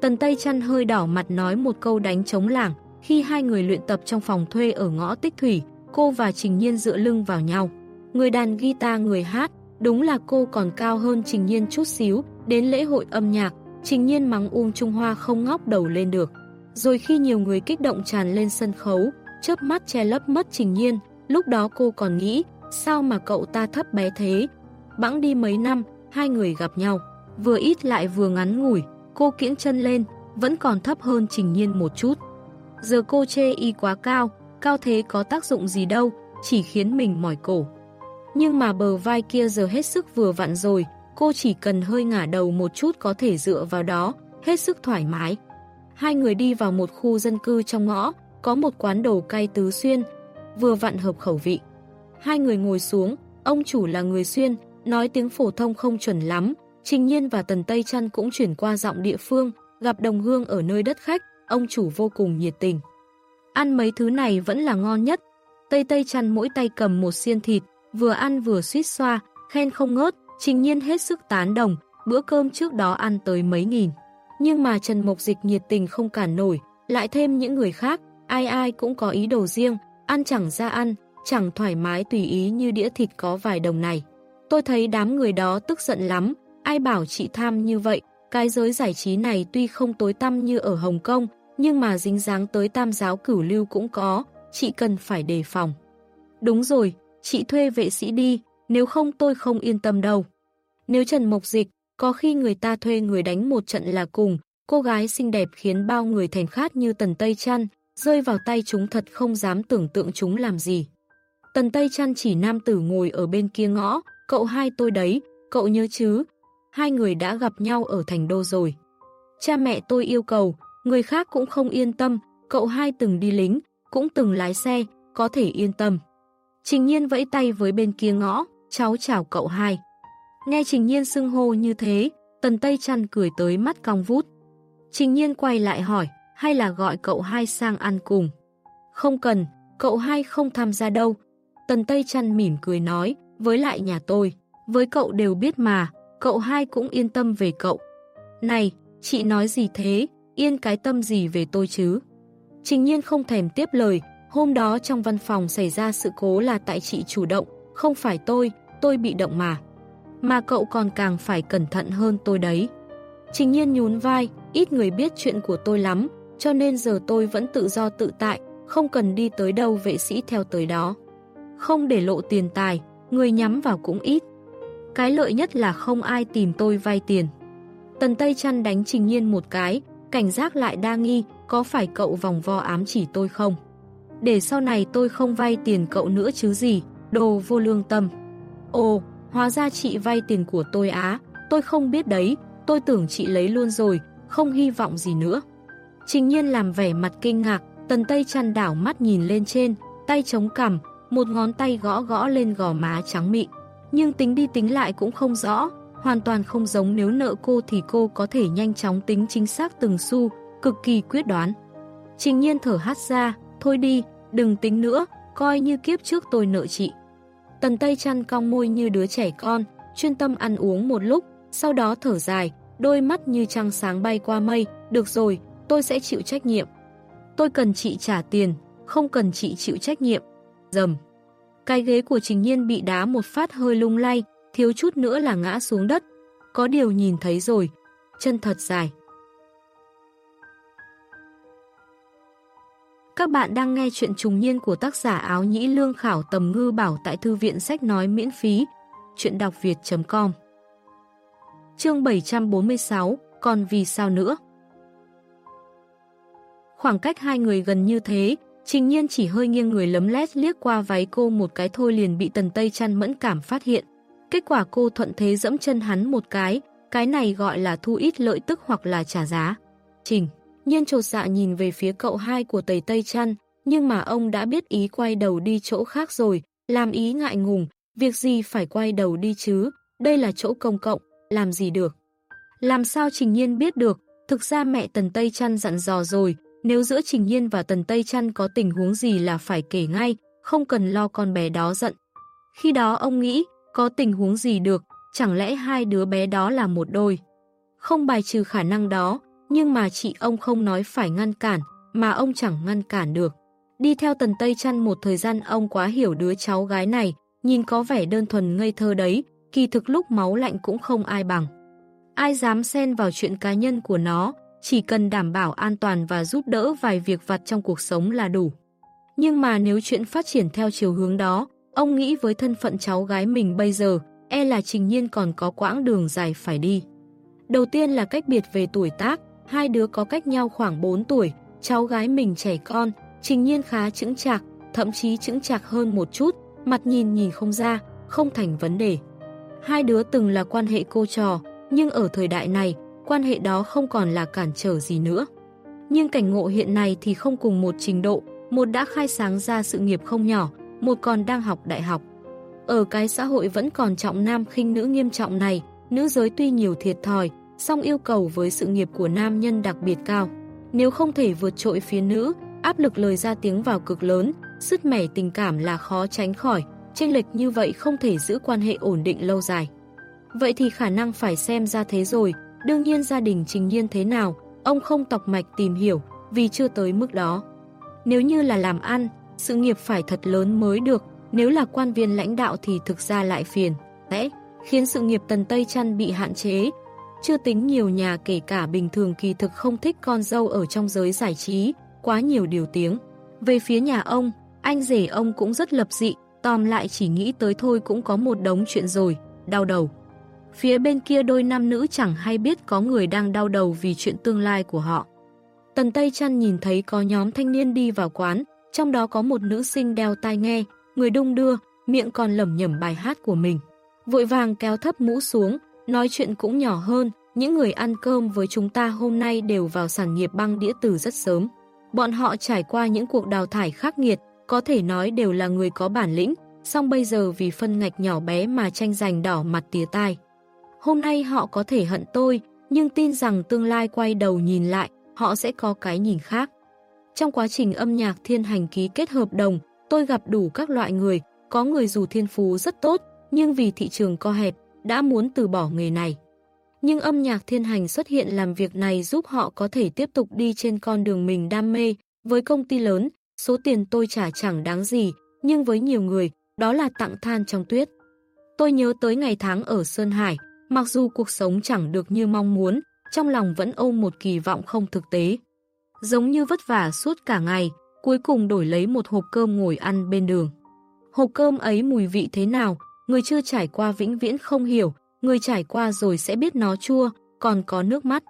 Tần Tây chăn hơi đỏ mặt nói một câu đánh chống lảng, khi hai người luyện tập trong phòng thuê ở ngõ Tích Thủy, cô và Trình Nhiên dựa lưng vào nhau. Người đàn guitar người hát, đúng là cô còn cao hơn Trình Nhiên chút xíu, đến lễ hội âm nhạc, Trình Nhiên mắng Uông Trung Hoa không ngóc đầu lên được. Rồi khi nhiều người kích động tràn lên sân khấu, chớp mắt che lấp mất Trình Nhiên, lúc đó cô còn nghĩ, sao mà cậu ta thấp bé thế? Bẵng đi mấy năm, hai người gặp nhau, vừa ít lại vừa ngắn ngủi, cô kiễng chân lên, vẫn còn thấp hơn Trình Nhiên một chút. Giờ cô chê y quá cao, cao thế có tác dụng gì đâu, chỉ khiến mình mỏi cổ. Nhưng mà bờ vai kia giờ hết sức vừa vặn rồi, cô chỉ cần hơi ngả đầu một chút có thể dựa vào đó, hết sức thoải mái. Hai người đi vào một khu dân cư trong ngõ, có một quán đồ cay tứ xuyên, vừa vặn hợp khẩu vị. Hai người ngồi xuống, ông chủ là người xuyên, nói tiếng phổ thông không chuẩn lắm, Trình Nhiên và Tần Tây Trăn cũng chuyển qua giọng địa phương, gặp đồng hương ở nơi đất khách, ông chủ vô cùng nhiệt tình. Ăn mấy thứ này vẫn là ngon nhất. Tây Tây Trăn mỗi tay cầm một xiên thịt, vừa ăn vừa suýt xoa, khen không ngớt, Trình Nhiên hết sức tán đồng, bữa cơm trước đó ăn tới mấy nghìn. Nhưng mà Trần Mộc Dịch nhiệt tình không cản nổi, lại thêm những người khác, ai ai cũng có ý đồ riêng, ăn chẳng ra ăn, chẳng thoải mái tùy ý như đĩa thịt có vài đồng này. Tôi thấy đám người đó tức giận lắm, ai bảo chị tham như vậy, cái giới giải trí này tuy không tối tăm như ở Hồng Kông, nhưng mà dính dáng tới tam giáo cửu lưu cũng có, chị cần phải đề phòng. Đúng rồi, chị thuê vệ sĩ đi, nếu không tôi không yên tâm đâu. Nếu Trần Mộc Dịch, có khi người ta thuê người đánh một trận là cùng, cô gái xinh đẹp khiến bao người thèm khát như Tần Tây Trăn, rơi vào tay chúng thật không dám tưởng tượng chúng làm gì. Tần Tây Trăn chỉ nam tử ngồi ở bên kia ngõ, cậu hai tôi đấy, cậu nhớ chứ, hai người đã gặp nhau ở thành đô rồi. Cha mẹ tôi yêu cầu, người khác cũng không yên tâm, cậu hai từng đi lính, cũng từng lái xe, có thể yên tâm. Trình Nhiên vẫy tay với bên kia ngõ, cháu chào cậu hai. Nghe Trình Nhiên xưng hô như thế, Tần Tây Trăn cười tới mắt cong vút. Trình Nhiên quay lại hỏi, hay là gọi cậu hai sang ăn cùng? Không cần, cậu hai không tham gia đâu. Tần Tây Trăn mỉm cười nói, với lại nhà tôi, với cậu đều biết mà, cậu hai cũng yên tâm về cậu. Này, chị nói gì thế, yên cái tâm gì về tôi chứ? Trình nhiên không thèm tiếp lời, hôm đó trong văn phòng xảy ra sự cố là tại chị chủ động, không phải tôi, tôi bị động mà. Mà cậu còn càng phải cẩn thận hơn tôi đấy. Trình nhiên nhún vai, ít người biết chuyện của tôi lắm, cho nên giờ tôi vẫn tự do tự tại, không cần đi tới đâu vệ sĩ theo tới đó. Không để lộ tiền tài, người nhắm vào cũng ít. Cái lợi nhất là không ai tìm tôi vay tiền. Tần Tây chăn đánh Trình Nhiên một cái, cảnh giác lại đa nghi, có phải cậu vòng vo ám chỉ tôi không? Để sau này tôi không vay tiền cậu nữa chứ gì, đồ vô lương tâm. Ồ, hóa ra chị vay tiền của tôi á, tôi không biết đấy, tôi tưởng chị lấy luôn rồi, không hy vọng gì nữa. Trình nhiên làm vẻ mặt kinh ngạc, tần tây chăn đảo mắt nhìn lên trên, tay chống cằm, một ngón tay gõ gõ lên gò má trắng mịn. Nhưng tính đi tính lại cũng không rõ, hoàn toàn không giống nếu nợ cô thì cô có thể nhanh chóng tính chính xác từng xu, cực kỳ quyết đoán. Trình nhiên thở hát ra, thôi đi, đừng tính nữa, coi như kiếp trước tôi nợ chị. Tần Tây chăn cong môi như đứa trẻ con, chuyên tâm ăn uống một lúc, sau đó thở dài, đôi mắt như trăng sáng bay qua mây, được rồi, tôi sẽ chịu trách nhiệm. Tôi cần chị trả tiền, không cần chị chịu trách nhiệm. Dầm. Cái ghế của Trình Nhiên bị đá một phát hơi lung lay, thiếu chút nữa là ngã xuống đất. Có điều nhìn thấy rồi, chân thật dài. Các bạn đang nghe chuyện trùng niên của tác giả áo nhĩ lương khảo tầm ngư bảo tại thư viện sách nói miễn phí. Chuyện đọc việt.com Chương 746 Còn vì sao nữa? Khoảng cách hai người gần như thế, Trình nhiên chỉ hơi nghiêng người lấm lét liếc qua váy cô một cái thôi liền bị tần tây chăn mẫn cảm phát hiện. Kết quả cô thuận thế dẫm chân hắn một cái, cái này gọi là thu ít lợi tức hoặc là trả giá. Trình, nhiên trột dạ nhìn về phía cậu hai của tây tây chăn, nhưng mà ông đã biết ý quay đầu đi chỗ khác rồi, làm ý ngại ngùng, việc gì phải quay đầu đi chứ, đây là chỗ công cộng, làm gì được. Làm sao Trình Nhiên biết được, thực ra mẹ Tần Tây Chăn dặn dò rồi, nếu giữa Trình Nhiên và Tần Tây Chăn có tình huống gì là phải kể ngay, không cần lo con bé đó giận. Khi đó ông nghĩ, có tình huống gì được, chẳng lẽ hai đứa bé đó là một đôi. Không bài trừ khả năng đó, nhưng mà chị ông không nói phải ngăn cản, mà ông chẳng ngăn cản được. Đi theo Tần Tây Chăn một thời gian ông quá hiểu đứa cháu gái này, nhìn có vẻ đơn thuần ngây thơ đấy, kỳ thực lúc máu lạnh cũng không ai bằng. Ai dám xen vào chuyện cá nhân của nó, chỉ cần đảm bảo an toàn và giúp đỡ vài việc vặt trong cuộc sống là đủ. Nhưng mà nếu chuyện phát triển theo chiều hướng đó, ông nghĩ với thân phận cháu gái mình bây giờ, e là trình nhiên còn có quãng đường dài phải đi. Đầu tiên là cách biệt về tuổi tác, hai đứa có cách nhau khoảng 4 tuổi, cháu gái mình trẻ con, trình nhiên khá chững chạc, thậm chí chững chạc hơn một chút, mặt nhìn nhìn không ra, không thành vấn đề. Hai đứa từng là quan hệ cô trò, nhưng ở thời đại này, quan hệ đó không còn là cản trở gì nữa. Nhưng cảnh ngộ hiện nay thì không cùng một trình độ, một đã khai sáng ra sự nghiệp không nhỏ, một còn đang học đại học. Ở cái xã hội vẫn còn trọng nam khinh nữ nghiêm trọng này, nữ giới tuy nhiều thiệt thòi, song yêu cầu với sự nghiệp của nam nhân đặc biệt cao. Nếu không thể vượt trội phía nữ, áp lực lời ra tiếng vào cực lớn, sứt mẻ tình cảm là khó tránh khỏi, chênh lệch như vậy không thể giữ quan hệ ổn định lâu dài. Vậy thì khả năng phải xem ra thế rồi, đương nhiên gia đình trình nhiên thế nào, ông không tọc mạch tìm hiểu, vì chưa tới mức đó. Nếu như là làm ăn, sự nghiệp phải thật lớn mới được, nếu là quan viên lãnh đạo thì thực ra lại phiền, tẽ, khiến sự nghiệp tần Tây Chăn bị hạn chế. Chưa tính nhiều nhà kể cả bình thường kỳ thực không thích con dâu ở trong giới giải trí, quá nhiều điều tiếng. Về phía nhà ông, anh rể ông cũng rất lập dị, tòm lại chỉ nghĩ tới thôi cũng có một đống chuyện rồi, đau đầu. Phía bên kia đôi nam nữ chẳng hay biết có người đang đau đầu vì chuyện tương lai của họ. Tần Tây Trăn nhìn thấy có nhóm thanh niên đi vào quán, trong đó có một nữ sinh đeo tai nghe, người đung đưa, miệng còn lẩm nhẩm bài hát của mình. Vội vàng kéo thấp mũ xuống, nói chuyện cũng nhỏ hơn, những người ăn cơm với chúng ta hôm nay đều vào sản nghiệp băng đĩa từ rất sớm. Bọn họ trải qua những cuộc đào thải khắc nghiệt, có thể nói đều là người có bản lĩnh, song bây giờ vì phân ngạch nhỏ bé mà tranh giành đỏ mặt tía tai. Hôm nay họ có thể hận tôi, nhưng tin rằng tương lai quay đầu nhìn lại, họ sẽ có cái nhìn khác. Trong quá trình âm nhạc thiên hành ký kết hợp đồng, tôi gặp đủ các loại người, có người dù thiên phú rất tốt, nhưng vì thị trường co hẹp, đã muốn từ bỏ nghề này. Nhưng âm nhạc thiên hành xuất hiện làm việc này giúp họ có thể tiếp tục đi trên con đường mình đam mê. Với công ty lớn, số tiền tôi trả chẳng đáng gì, nhưng với nhiều người, đó là tặng than trong tuyết. Tôi nhớ tới ngày tháng ở Sơn Hải, mặc dù cuộc sống chẳng được như mong muốn, trong lòng vẫn ôm một kỳ vọng không thực tế. Giống như vất vả suốt cả ngày, cuối cùng đổi lấy một hộp cơm ngồi ăn bên đường. Hộp cơm ấy mùi vị thế nào, người chưa trải qua vĩnh viễn không hiểu, người trải qua rồi sẽ biết nó chua, còn có nước mắt.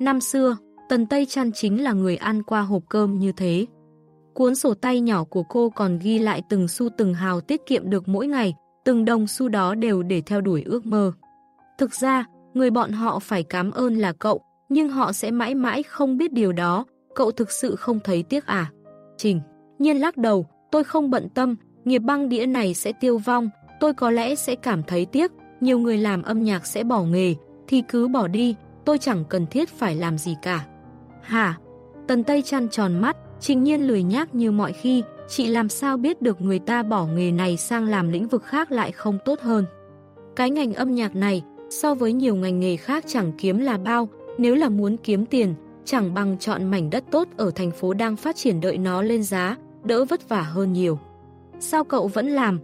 Năm xưa, Tần Tây Trăn chính là người ăn qua hộp cơm như thế. Cuốn sổ tay nhỏ của cô còn ghi lại từng xu từng hào tiết kiệm được mỗi ngày, từng đồng xu đó đều để theo đuổi ước mơ. Thực ra, người bọn họ phải cảm ơn là cậu, nhưng họ sẽ mãi mãi không biết điều đó, cậu thực sự không thấy tiếc à? Trình, nhiên lắc đầu, tôi không bận tâm, nghiệp băng đĩa này sẽ tiêu vong, tôi có lẽ sẽ cảm thấy tiếc, nhiều người làm âm nhạc sẽ bỏ nghề, thì cứ bỏ đi, tôi chẳng cần thiết phải làm gì cả. Hả? Tần Tây chăn tròn mắt, trình nhiên lười nhác như mọi khi, chị làm sao biết được người ta bỏ nghề này sang làm lĩnh vực khác lại không tốt hơn. Cái ngành âm nhạc này, so với nhiều ngành nghề khác chẳng kiếm là bao, nếu là muốn kiếm tiền, chẳng bằng chọn mảnh đất tốt ở thành phố đang phát triển đợi nó lên giá, đỡ vất vả hơn nhiều. Sao cậu vẫn làm?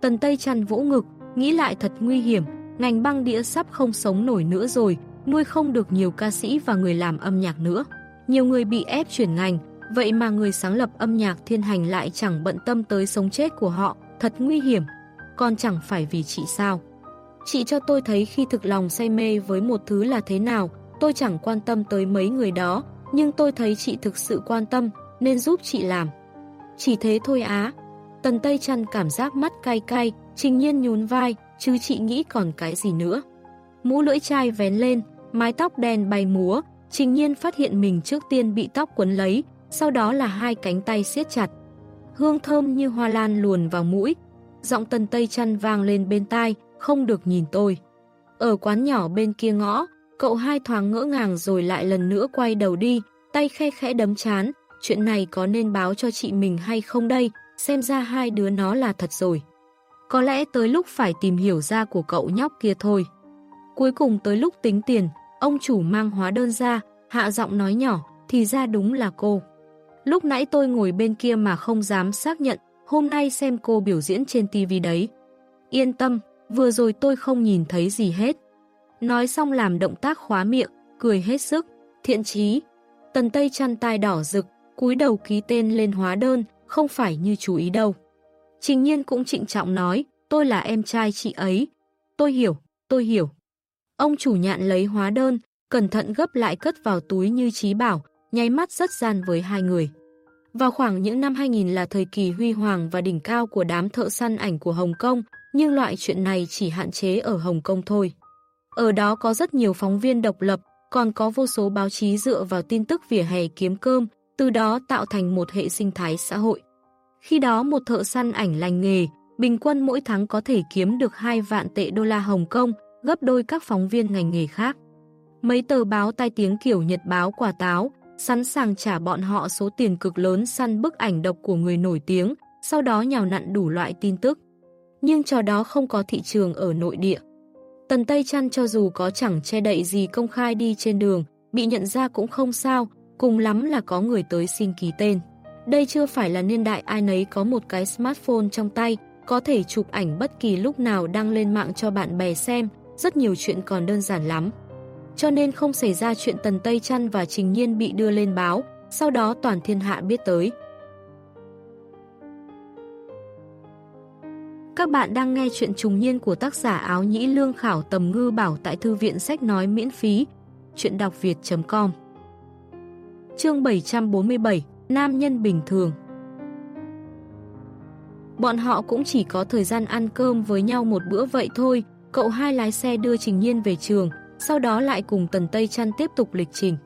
Tần Tây chăn vỗ ngực, nghĩ lại thật nguy hiểm, ngành băng đĩa sắp không sống nổi nữa rồi, nuôi không được nhiều ca sĩ và người làm âm nhạc nữa. Nhiều người bị ép chuyển ngành, vậy mà người sáng lập âm nhạc thiên hành lại chẳng bận tâm tới sống chết của họ, thật nguy hiểm. Còn chẳng phải vì chị sao? Chị cho tôi thấy khi thực lòng say mê với một thứ là thế nào, tôi chẳng quan tâm tới mấy người đó, nhưng tôi thấy chị thực sự quan tâm, nên giúp chị làm. Chỉ thế thôi á. Tần Tây trăn cảm giác mắt cay cay, trình nhiên nhún vai, chứ chị nghĩ còn cái gì nữa. Mũ lưỡi chai vén lên, mái tóc đen bay múa, trình nhiên phát hiện mình trước tiên bị tóc quấn lấy, sau đó là hai cánh tay siết chặt. Hương thơm như hoa lan luồn vào mũi, giọng tần Tây trăn vang lên bên tai, không được nhìn tôi. Ở quán nhỏ bên kia ngõ, cậu hai thoáng ngỡ ngàng rồi lại lần nữa quay đầu đi, tay khe khẽ đấm chán, chuyện này có nên báo cho chị mình hay không đây, xem ra hai đứa nó là thật rồi. Có lẽ tới lúc phải tìm hiểu ra của cậu nhóc kia thôi. Cuối cùng tới lúc tính tiền, ông chủ mang hóa đơn ra, hạ giọng nói nhỏ, thì ra đúng là cô. Lúc nãy tôi ngồi bên kia mà không dám xác nhận, hôm nay xem cô biểu diễn trên tivi đấy. Yên tâm, vừa rồi tôi không nhìn thấy gì hết. Nói xong làm động tác khóa miệng, cười hết sức, thiện chí. Tần Tây chăn tai đỏ rực, cúi đầu ký tên lên hóa đơn, không phải như chú ý đâu. Trình nhiên cũng trịnh trọng nói, tôi là em trai chị ấy. Tôi hiểu, tôi hiểu. Ông chủ nhạn lấy hóa đơn, cẩn thận gấp lại cất vào túi như trí bảo, nháy mắt rất gian với hai người. Vào khoảng những năm 2000 là thời kỳ huy hoàng và đỉnh cao của đám thợ săn ảnh của Hồng Kông, nhưng loại chuyện này chỉ hạn chế ở Hồng Kông thôi. Ở đó có rất nhiều phóng viên độc lập, còn có vô số báo chí dựa vào tin tức vỉa hè kiếm cơm, từ đó tạo thành một hệ sinh thái xã hội. Khi đó một thợ săn ảnh lành nghề, bình quân mỗi tháng có thể kiếm được 2 vạn tệ đô la Hồng Kông, gấp đôi các phóng viên ngành nghề khác. Mấy tờ báo tai tiếng kiểu Nhật báo quả táo, sẵn sàng trả bọn họ số tiền cực lớn săn bức ảnh độc của người nổi tiếng, sau đó nhào nặn đủ loại tin tức. Nhưng trò đó không có thị trường ở nội địa. Tần Tây Trăn cho dù có chẳng che đậy gì công khai đi trên đường, bị nhận ra cũng không sao, cùng lắm là có người tới xin ký tên. Đây chưa phải là niên đại ai nấy có một cái smartphone trong tay, có thể chụp ảnh bất kỳ lúc nào đăng lên mạng cho bạn bè xem, rất nhiều chuyện còn đơn giản lắm. Cho nên không xảy ra chuyện Tần Tây Trăn và Trình Nhiên bị đưa lên báo, sau đó toàn thiên hạ biết tới. Các bạn đang nghe chuyện trùng niên của tác giả áo nhĩ lương khảo tầm ngư bảo tại thư viện sách nói miễn phí. Chuyện đọc việt.com Chương 747 Nam nhân bình thường Bọn họ cũng chỉ có thời gian ăn cơm với nhau một bữa vậy thôi, cậu hai lái xe đưa Trình Nhiên về trường, sau đó lại cùng Tần Tây Trăn tiếp tục lịch trình.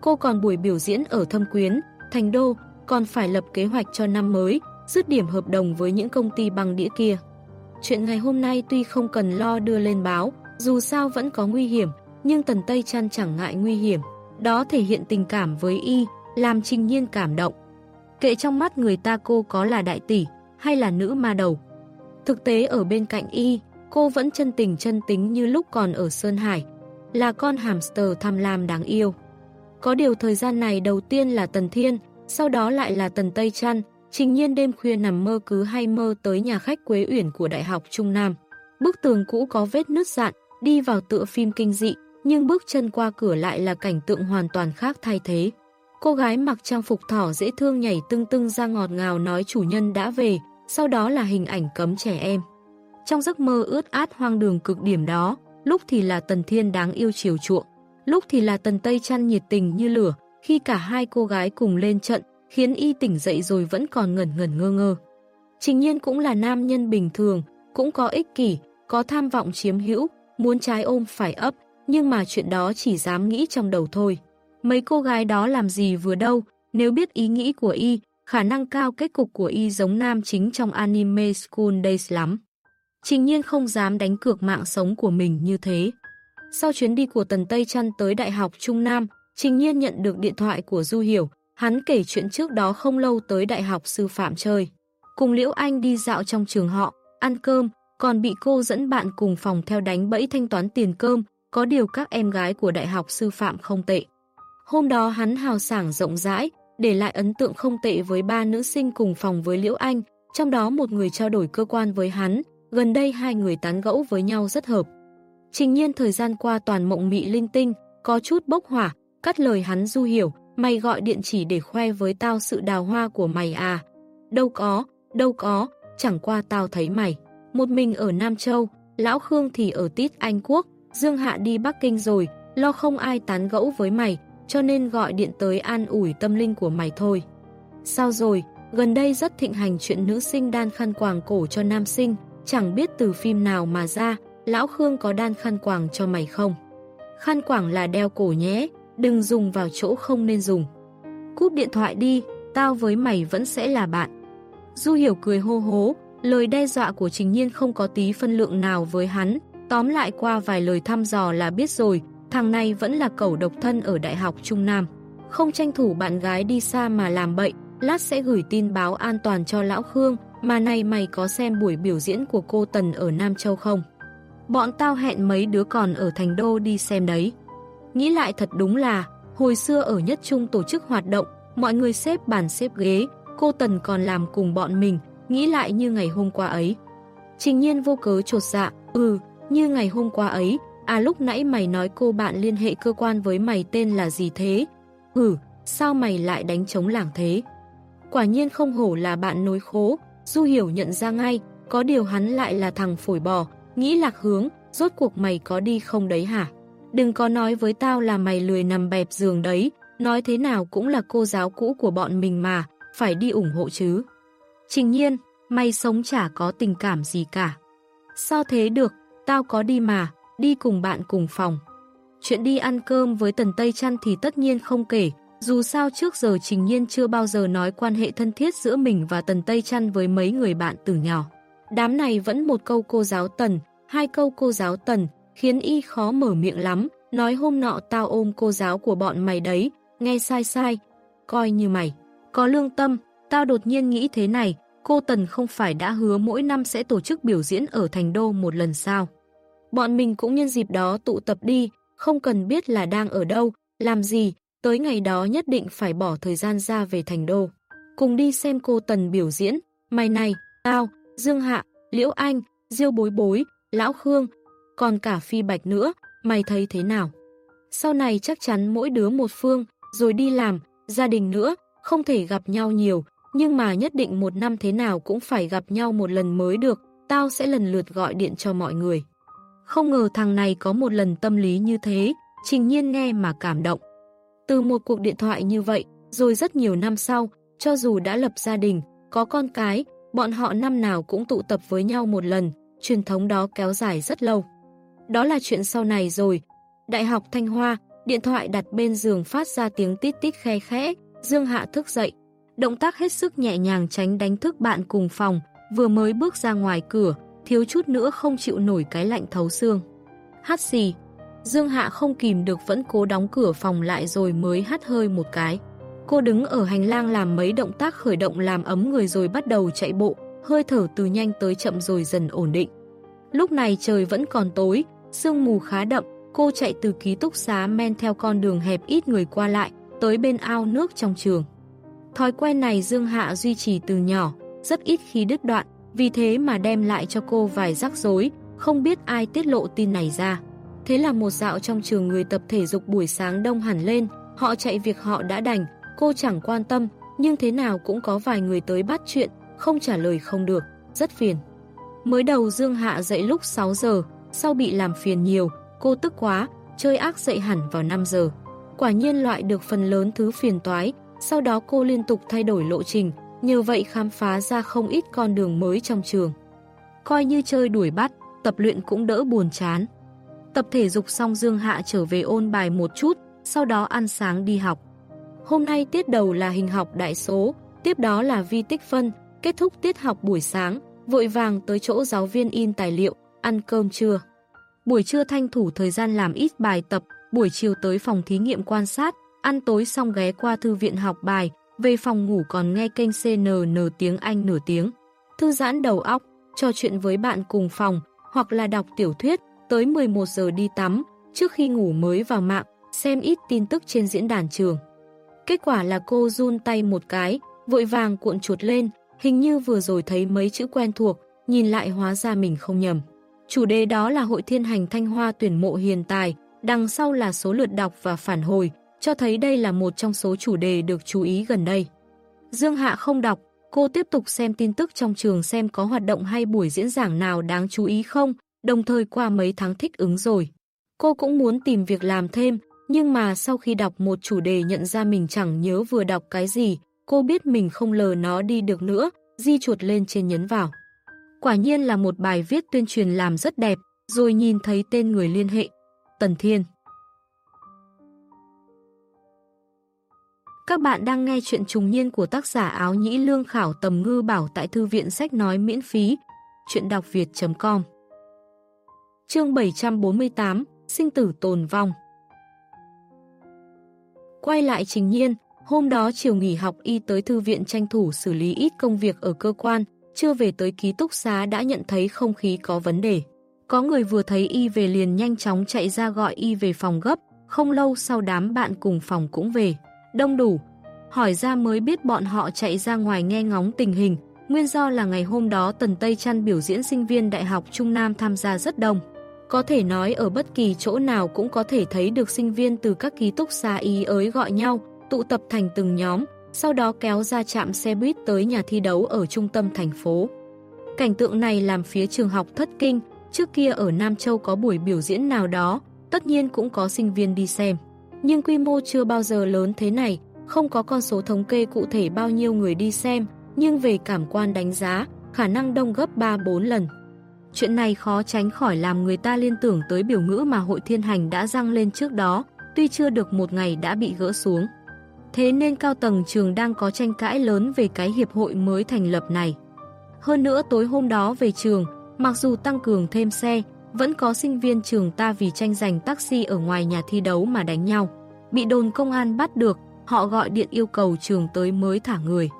Cô còn buổi biểu diễn ở Thâm Quyến, Thành Đô, còn phải lập kế hoạch cho năm mới, dứt điểm hợp đồng với những công ty bằng đĩa kia. Chuyện ngày hôm nay tuy không cần lo đưa lên báo, dù sao vẫn có nguy hiểm, nhưng Tần Tây Trăn chẳng ngại nguy hiểm. Đó thể hiện tình cảm với y, làm Trình Nhiên cảm động. Kệ trong mắt người ta cô có là đại tỷ hay là nữ ma đầu. Thực tế ở bên cạnh y, cô vẫn chân tình chân tính như lúc còn ở Sơn Hải, là con hamster tham lam đáng yêu. Có điều thời gian này đầu tiên là Tần Thiên, sau đó lại là Tần Tây Trăn, trình nhiên đêm khuya nằm mơ cứ hay mơ tới nhà khách Quế Uyển của Đại học Trung Nam. Bức tường cũ có vết nứt dạn, đi vào tựa phim kinh dị, nhưng bước chân qua cửa lại là cảnh tượng hoàn toàn khác thay thế. Cô gái mặc trang phục thỏ dễ thương nhảy tưng tưng ra ngọt ngào nói chủ nhân đã về, sau đó là hình ảnh cấm trẻ em. Trong giấc mơ ướt át hoang đường cực điểm đó, lúc thì là Tần Thiên đáng yêu chiều chuộng, lúc thì là Tần Tây chăn nhiệt tình như lửa, khi cả hai cô gái cùng lên trận, khiến y tỉnh dậy rồi vẫn còn ngẩn ngẩn ngơ ngơ. Trình nhiên cũng là nam nhân bình thường, cũng có ích kỷ, có tham vọng chiếm hữu, muốn trái ôm phải ấp, nhưng mà chuyện đó chỉ dám nghĩ trong đầu thôi. Mấy cô gái đó làm gì vừa đâu, nếu biết ý nghĩ của y, khả năng cao kết cục của y giống nam chính trong anime School Days lắm. Trình nhiên không dám đánh cược mạng sống của mình như thế. Sau chuyến đi của Tần Tây Trăn tới Đại học Trung Nam, Trình nhiên nhận được điện thoại của Du Hiểu, hắn kể chuyện trước đó không lâu tới Đại học Sư Phạm chơi. Cùng Liễu Anh đi dạo trong trường họ, ăn cơm, còn bị cô dẫn bạn cùng phòng theo đánh bẫy thanh toán tiền cơm, có điều các em gái của đại học sư phạm không tệ. Hôm đó hắn hào sảng rộng rãi, để lại ấn tượng không tệ với ba nữ sinh cùng phòng với Liễu Anh, trong đó một người trao đổi cơ quan với hắn, gần đây hai người tán gẫu với nhau rất hợp. Trình nhiên thời gian qua toàn mộng mị linh tinh, có chút bốc hỏa, cắt lời hắn du hiểu, mày gọi điện chỉ để khoe với tao sự đào hoa của mày à. Đâu có, đâu có, chẳng qua tao thấy mày. Một mình ở Nam Châu, Lão Khương thì ở Tít Anh Quốc, Dương Hạ đi Bắc Kinh rồi, lo không ai tán gẫu với mày, cho nên gọi điện tới an ủi tâm linh của mày thôi. Sao rồi, gần đây rất thịnh hành chuyện nữ sinh đan khăn quàng cổ cho nam sinh, chẳng biết từ phim nào mà ra, Lão Khương có đan khăn quàng cho mày không? Khăn quàng là đeo cổ nhé, đừng dùng vào chỗ không nên dùng. Cúp điện thoại đi, tao với mày vẫn sẽ là bạn. Du Hiểu cười hô hố, lời đe dọa của Trình Nhiên không có tí phân lượng nào với hắn, tóm lại qua vài lời thăm dò là biết rồi, thằng này vẫn là cẩu độc thân ở Đại học Trung Nam. Không tranh thủ bạn gái đi xa mà làm bậy, lát sẽ gửi tin báo an toàn cho Lão Khương, mà này mày có xem buổi biểu diễn của cô Tần ở Nam Châu không? Bọn tao hẹn mấy đứa còn ở Thành Đô đi xem đấy. Nghĩ lại thật đúng là, hồi xưa ở Nhất Trung tổ chức hoạt động, mọi người xếp bàn xếp ghế, cô Tần còn làm cùng bọn mình, nghĩ lại như ngày hôm qua ấy. Trình nhiên vô cớ trột dạ, ừ, như ngày hôm qua ấy, à lúc nãy mày nói cô bạn liên hệ cơ quan với mày tên là gì thế? Ừ, sao mày lại đánh chống làng thế? Quả nhiên không hổ là bạn nối khố, Du Hiểu nhận ra ngay, có điều hắn lại là thằng phổi bò, nghĩ lạc hướng, rốt cuộc mày có đi không đấy hả? Đừng có nói với tao là mày lười nằm bẹp giường đấy, nói thế nào cũng là cô giáo cũ của bọn mình mà, phải đi ủng hộ chứ. Trình nhiên, mày sống chả có tình cảm gì cả. Sao thế được, tao có đi mà, đi cùng bạn cùng phòng. Chuyện đi ăn cơm với Tần Tây Trăn thì tất nhiên không kể, dù sao trước giờ Trình Nhiên chưa bao giờ nói quan hệ thân thiết giữa mình và Tần Tây Trăn với mấy người bạn từ nhỏ. Đám này vẫn một câu cô giáo Tần, hai câu cô giáo Tần, khiến y khó mở miệng lắm, nói hôm nọ tao ôm cô giáo của bọn mày đấy, nghe sai sai, coi như mày. Có lương tâm, tao đột nhiên nghĩ thế này, cô Tần không phải đã hứa mỗi năm sẽ tổ chức biểu diễn ở Thành Đô một lần sao. Bọn mình cũng nhân dịp đó tụ tập đi, không cần biết là đang ở đâu, làm gì, tới ngày đó nhất định phải bỏ thời gian ra về Thành Đô. Cùng đi xem cô Tần biểu diễn, mày này, tao, Dương Hạ, Liễu Anh, Diêu Bối Bối, Lão Khương, còn cả Phi Bạch nữa, mày thấy thế nào? Sau này chắc chắn mỗi đứa một phương, rồi đi làm, gia đình nữa, không thể gặp nhau nhiều, nhưng mà nhất định một năm thế nào cũng phải gặp nhau một lần mới được, tao sẽ lần lượt gọi điện cho mọi người. Không ngờ thằng này có một lần tâm lý như thế, trình nhiên nghe mà cảm động. Từ một cuộc điện thoại như vậy, rồi rất nhiều năm sau, cho dù đã lập gia đình, có con cái, bọn họ năm nào cũng tụ tập với nhau một lần, truyền thống đó kéo dài rất lâu. Đó là chuyện sau này rồi. Đại học Thanh Hoa, điện thoại đặt bên giường phát ra tiếng tít tít khe khẽ, Dương Hạ thức dậy. Động tác hết sức nhẹ nhàng tránh đánh thức bạn cùng phòng, vừa mới bước ra ngoài cửa, thiếu chút nữa không chịu nổi cái lạnh thấu xương. Hát xì, Dương Hạ không kìm được vẫn cố đóng cửa phòng lại rồi mới hắt hơi một cái. Cô đứng ở hành lang làm mấy động tác khởi động làm ấm người rồi bắt đầu chạy bộ, hơi thở từ nhanh tới chậm rồi dần ổn định. Lúc này trời vẫn còn tối, sương mù khá đậm, cô chạy từ ký túc xá men theo con đường hẹp ít người qua lại, tới bên ao nước trong trường. Thói quen này Dương Hạ duy trì từ nhỏ, rất ít khi đứt đoạn, vì thế mà đem lại cho cô vài rắc rối, không biết ai tiết lộ tin này ra. Thế là một dạo trong trường người tập thể dục buổi sáng đông hẳn lên, họ chạy việc họ đã đành, cô chẳng quan tâm, nhưng thế nào cũng có vài người tới bắt chuyện, không trả lời không được, rất phiền. Mới đầu Dương Hạ dậy lúc 6 giờ, sau bị làm phiền nhiều, cô tức quá, chơi ác dậy hẳn vào 5 giờ. Quả nhiên loại được phần lớn thứ phiền toái, sau đó cô liên tục thay đổi lộ trình, nhờ vậy khám phá ra không ít con đường mới trong trường. Coi như chơi đuổi bắt, tập luyện cũng đỡ buồn chán. Tập thể dục xong Dương Hạ trở về ôn bài một chút, sau đó ăn sáng đi học. Hôm nay tiết đầu là hình học đại số, tiếp đó là vi tích phân, kết thúc tiết học buổi sáng, vội vàng tới chỗ giáo viên in tài liệu, ăn cơm trưa. Buổi trưa thanh thủ thời gian làm ít bài tập, buổi chiều tới phòng thí nghiệm quan sát, ăn tối xong ghé qua thư viện học bài, về phòng ngủ còn nghe kênh CNN tiếng Anh nửa tiếng. Thư giãn đầu óc, trò chuyện với bạn cùng phòng, hoặc là đọc tiểu thuyết, tới 11 giờ đi tắm, trước khi ngủ mới vào mạng, xem ít tin tức trên diễn đàn trường. Kết quả là cô run tay một cái, vội vàng cuộn chuột lên, hình như vừa rồi thấy mấy chữ quen thuộc, nhìn lại hóa ra mình không nhầm. Chủ đề đó là Hội Thiên Hành Thanh Hoa tuyển mộ hiền tài, đằng sau là số lượt đọc và phản hồi, cho thấy đây là một trong số chủ đề được chú ý gần đây. Dương Hạ không đọc, cô tiếp tục xem tin tức trong trường xem có hoạt động hay buổi diễn giảng nào đáng chú ý không, đồng thời qua mấy tháng thích ứng rồi. Cô cũng muốn tìm việc làm thêm, nhưng mà sau khi đọc một chủ đề nhận ra mình chẳng nhớ vừa đọc cái gì, cô biết mình không lờ nó đi được nữa, di chuột lên trên nhấn vào. Quả nhiên là một bài viết tuyên truyền làm rất đẹp, rồi nhìn thấy tên người liên hệ. Tần Thiên Các bạn đang nghe chuyện trùng niên của tác giả áo nhĩ lương khảo tầm ngư bảo tại thư viện sách nói miễn phí. Chuyện đọc việt.com Chương 748 Sinh tử tồn vong Quay lại trình nhiên, hôm đó chiều nghỉ học y tới thư viện tranh thủ xử lý ít công việc ở cơ quan, chưa về tới ký túc xá đã nhận thấy không khí có vấn đề. Có người vừa thấy y về liền nhanh chóng chạy ra gọi y về phòng gấp, không lâu sau đám bạn cùng phòng cũng về. Đông đủ, hỏi ra mới biết bọn họ chạy ra ngoài nghe ngóng tình hình, nguyên do là ngày hôm đó Tần Tây Trăn biểu diễn sinh viên Đại học Trung Nam tham gia rất đông. Có thể nói ở bất kỳ chỗ nào cũng có thể thấy được sinh viên từ các ký túc xá ý ới gọi nhau, tụ tập thành từng nhóm, sau đó kéo ra chạm xe buýt tới nhà thi đấu ở trung tâm thành phố. Cảnh tượng này làm phía trường học thất kinh, trước kia ở Nam Châu có buổi biểu diễn nào đó, tất nhiên cũng có sinh viên đi xem. Nhưng quy mô chưa bao giờ lớn thế này, không có con số thống kê cụ thể bao nhiêu người đi xem, nhưng về cảm quan đánh giá, khả năng đông gấp 3-4 lần. Chuyện này khó tránh khỏi làm người ta liên tưởng tới biểu ngữ mà hội thiên hành đã răng lên trước đó, tuy chưa được một ngày đã bị gỡ xuống. Thế nên cao tầng trường đang có tranh cãi lớn về cái hiệp hội mới thành lập này. Hơn nữa tối hôm đó về trường, mặc dù tăng cường thêm xe, vẫn có sinh viên trường ta vì tranh giành taxi ở ngoài nhà thi đấu mà đánh nhau. Bị đồn công an bắt được, họ gọi điện yêu cầu trường tới mới thả người.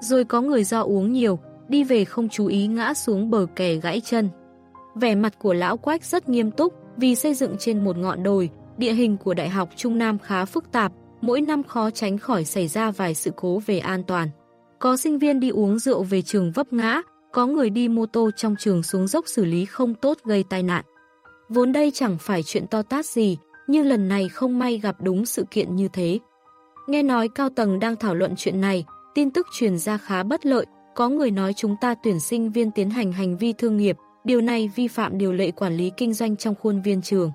Rồi có người do uống nhiều, đi về không chú ý ngã xuống bờ kè gãy chân. Vẻ mặt của lão quách rất nghiêm túc vì xây dựng trên một ngọn đồi, địa hình của Đại học Trung Nam khá phức tạp, mỗi năm khó tránh khỏi xảy ra vài sự cố về an toàn. Có sinh viên đi uống rượu về trường vấp ngã, có người đi mô tô trong trường xuống dốc xử lý không tốt gây tai nạn. Vốn đây chẳng phải chuyện to tát gì, nhưng lần này không may gặp đúng sự kiện như thế. Nghe nói cao tầng đang thảo luận chuyện này, tin tức truyền ra khá bất lợi, có người nói chúng ta tuyển sinh viên tiến hành hành vi thương nghiệp, điều này vi phạm điều lệ quản lý kinh doanh trong khuôn viên trường.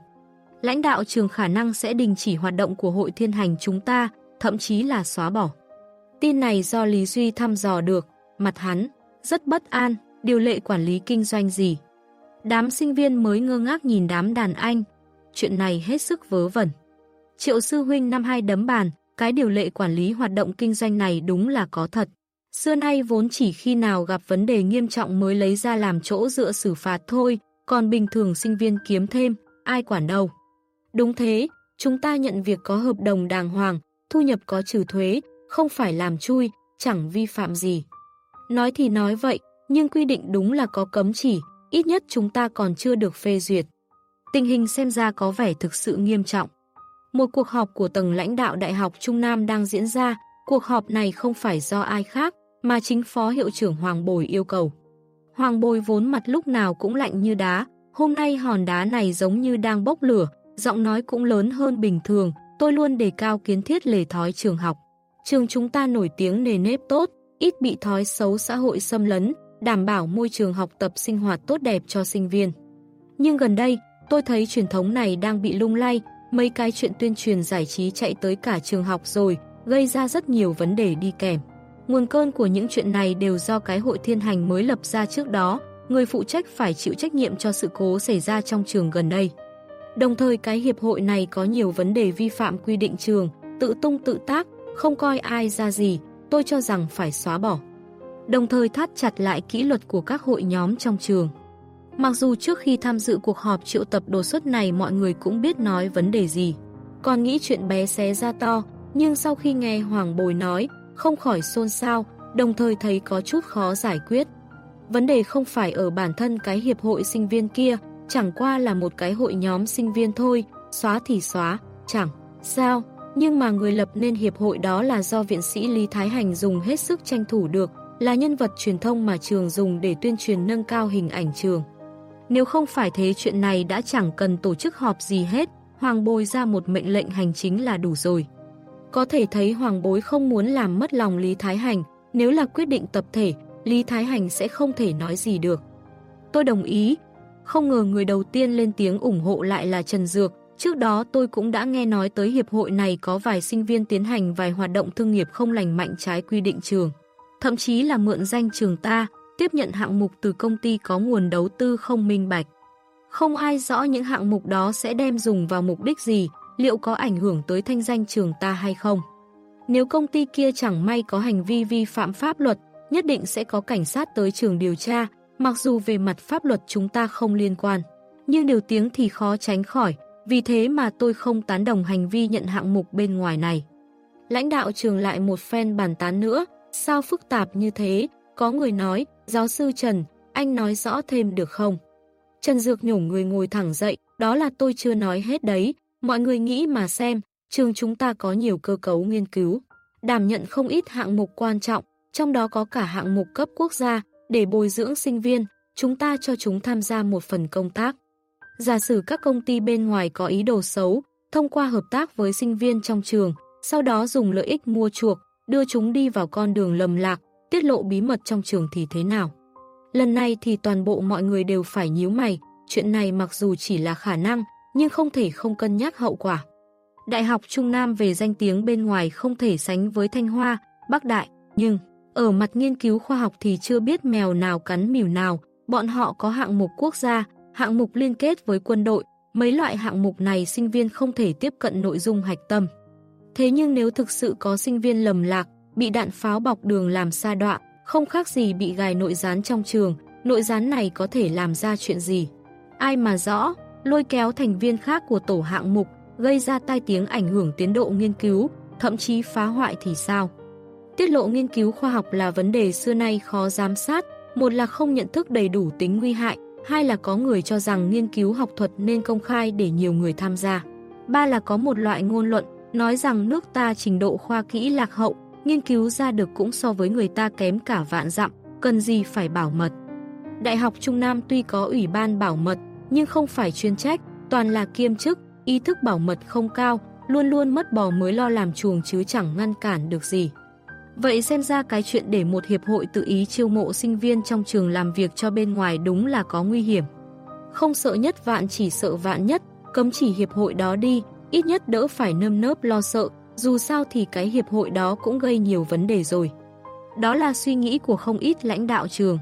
Lãnh đạo trường khả năng sẽ đình chỉ hoạt động của hội thiên hành chúng ta, thậm chí là xóa bỏ. Tin này do Lý Duy thăm dò được, mặt hắn, rất bất an, điều lệ quản lý kinh doanh gì. Đám sinh viên mới ngơ ngác nhìn đám đàn anh, chuyện này hết sức vớ vẩn. Triệu sư huynh năm hai đấm bàn, cái điều lệ quản lý hoạt động kinh doanh này đúng là có thật. Xưa nay vốn chỉ khi nào gặp vấn đề nghiêm trọng mới lấy ra làm chỗ dựa xử phạt thôi, còn bình thường sinh viên kiếm thêm, ai quản đâu. Đúng thế, chúng ta nhận việc có hợp đồng đàng hoàng, thu nhập có trừ thuế, không phải làm chui, chẳng vi phạm gì. Nói thì nói vậy, nhưng quy định đúng là có cấm chỉ, ít nhất chúng ta còn chưa được phê duyệt. Tình hình xem ra có vẻ thực sự nghiêm trọng. Một cuộc họp của tầng lãnh đạo Đại học Trung Nam đang diễn ra, cuộc họp này không phải do ai khác, mà chính Phó Hiệu trưởng Hoàng Bồi yêu cầu. Hoàng Bồi vốn mặt lúc nào cũng lạnh như đá, hôm nay hòn đá này giống như đang bốc lửa, giọng nói cũng lớn hơn bình thường, tôi luôn đề cao kiến thiết lề thói trường học. Trường chúng ta nổi tiếng nề nếp tốt, ít bị thói xấu xã hội xâm lấn, đảm bảo môi trường học tập sinh hoạt tốt đẹp cho sinh viên. Nhưng gần đây, tôi thấy truyền thống này đang bị lung lay, mấy cái chuyện tuyên truyền giải trí chạy tới cả trường học rồi, gây ra rất nhiều vấn đề đi kèm. Nguồn cơn của những chuyện này đều do cái hội thiên hành mới lập ra trước đó, người phụ trách phải chịu trách nhiệm cho sự cố xảy ra trong trường gần đây. Đồng thời cái hiệp hội này có nhiều vấn đề vi phạm quy định trường, tự tung tự tác, không coi ai ra gì, tôi cho rằng phải xóa bỏ. Đồng thời thắt chặt lại kỷ luật của các hội nhóm trong trường. Mặc dù trước khi tham dự cuộc họp triệu tập đồ xuất này mọi người cũng biết nói vấn đề gì, còn nghĩ chuyện bé xé ra to, nhưng sau khi nghe Hoàng Bồi nói, không khỏi xôn xao, đồng thời thấy có chút khó giải quyết. Vấn đề không phải ở bản thân cái hiệp hội sinh viên kia, chẳng qua là một cái hội nhóm sinh viên thôi, xóa thì xóa, chẳng sao. Nhưng mà người lập nên hiệp hội đó là do viện sĩ Lý Thái Hành dùng hết sức tranh thủ được, là nhân vật truyền thông mà trường dùng để tuyên truyền nâng cao hình ảnh trường. Nếu không phải thế chuyện này đã chẳng cần tổ chức họp gì hết, Hoàng Bồi ra một mệnh lệnh hành chính là đủ rồi. Có thể thấy Hoàng Bối không muốn làm mất lòng Lý Thái Hành, nếu là quyết định tập thể, Lý Thái Hành sẽ không thể nói gì được. Tôi đồng ý, không ngờ người đầu tiên lên tiếng ủng hộ lại là Trần Dược, trước đó tôi cũng đã nghe nói tới hiệp hội này có vài sinh viên tiến hành vài hoạt động thương nghiệp không lành mạnh trái quy định trường. Thậm chí là mượn danh trường ta, tiếp nhận hạng mục từ công ty có nguồn đầu tư không minh bạch. Không ai rõ những hạng mục đó sẽ đem dùng vào mục đích gì, liệu có ảnh hưởng tới thanh danh trường ta hay không. Nếu công ty kia chẳng may có hành vi vi phạm pháp luật, nhất định sẽ có cảnh sát tới trường điều tra, mặc dù về mặt pháp luật chúng ta không liên quan. Nhưng điều tiếng thì khó tránh khỏi, vì thế mà tôi không tán đồng hành vi nhận hạng mục bên ngoài này. Lãnh đạo trường lại một phen bàn tán nữa, sao phức tạp như thế, có người nói, giáo sư Trần, anh nói rõ thêm được không? Trần Dược nhổ người ngồi thẳng dậy, đó là tôi chưa nói hết đấy, mọi người nghĩ mà xem, trường chúng ta có nhiều cơ cấu nghiên cứu, đảm nhận không ít hạng mục quan trọng, trong đó có cả hạng mục cấp quốc gia, để bồi dưỡng sinh viên, chúng ta cho chúng tham gia một phần công tác. Giả sử các công ty bên ngoài có ý đồ xấu, thông qua hợp tác với sinh viên trong trường, sau đó dùng lợi ích mua chuộc, đưa chúng đi vào con đường lầm lạc, tiết lộ bí mật trong trường thì thế nào? Lần này thì toàn bộ mọi người đều phải nhíu mày, chuyện này mặc dù chỉ là khả năng, nhưng không thể không cân nhắc hậu quả. Đại học Trung Nam về danh tiếng bên ngoài không thể sánh với Thanh Hoa, Bắc Đại, nhưng ở mặt nghiên cứu khoa học thì chưa biết mèo nào cắn mỉu nào, bọn họ có hạng mục quốc gia, hạng mục liên kết với quân đội, mấy loại hạng mục này sinh viên không thể tiếp cận nội dung hạch tâm. Thế nhưng nếu thực sự có sinh viên lầm lạc, bị đạn pháo bọc đường làm sa đọa, không khác gì bị gài nội gián trong trường, nội gián này có thể làm ra chuyện gì? Ai mà rõ, lôi kéo thành viên khác của tổ hạng mục, gây ra tai tiếng ảnh hưởng tiến độ nghiên cứu, thậm chí phá hoại thì sao? Tiết lộ nghiên cứu khoa học là vấn đề xưa nay khó giám sát, một là không nhận thức đầy đủ tính nguy hại, hai là có người cho rằng nghiên cứu học thuật nên công khai để nhiều người tham gia. Ba là có một loại ngôn luận nói rằng nước ta trình độ khoa kỹ lạc hậu, nghiên cứu ra được cũng so với người ta kém cả vạn dặm, cần gì phải bảo mật. Đại học Trung Nam tuy có ủy ban bảo mật, nhưng không phải chuyên trách, toàn là kiêm chức, ý thức bảo mật không cao, luôn luôn mất bò mới lo làm chuồng chứ chẳng ngăn cản được gì. Vậy xem ra cái chuyện để một hiệp hội tự ý chiêu mộ sinh viên trong trường làm việc cho bên ngoài đúng là có nguy hiểm. Không sợ nhất vạn chỉ sợ vạn nhất, cấm chỉ hiệp hội đó đi, ít nhất đỡ phải nơm nớp lo sợ, dù sao thì cái hiệp hội đó cũng gây nhiều vấn đề rồi. Đó là suy nghĩ của không ít lãnh đạo trường.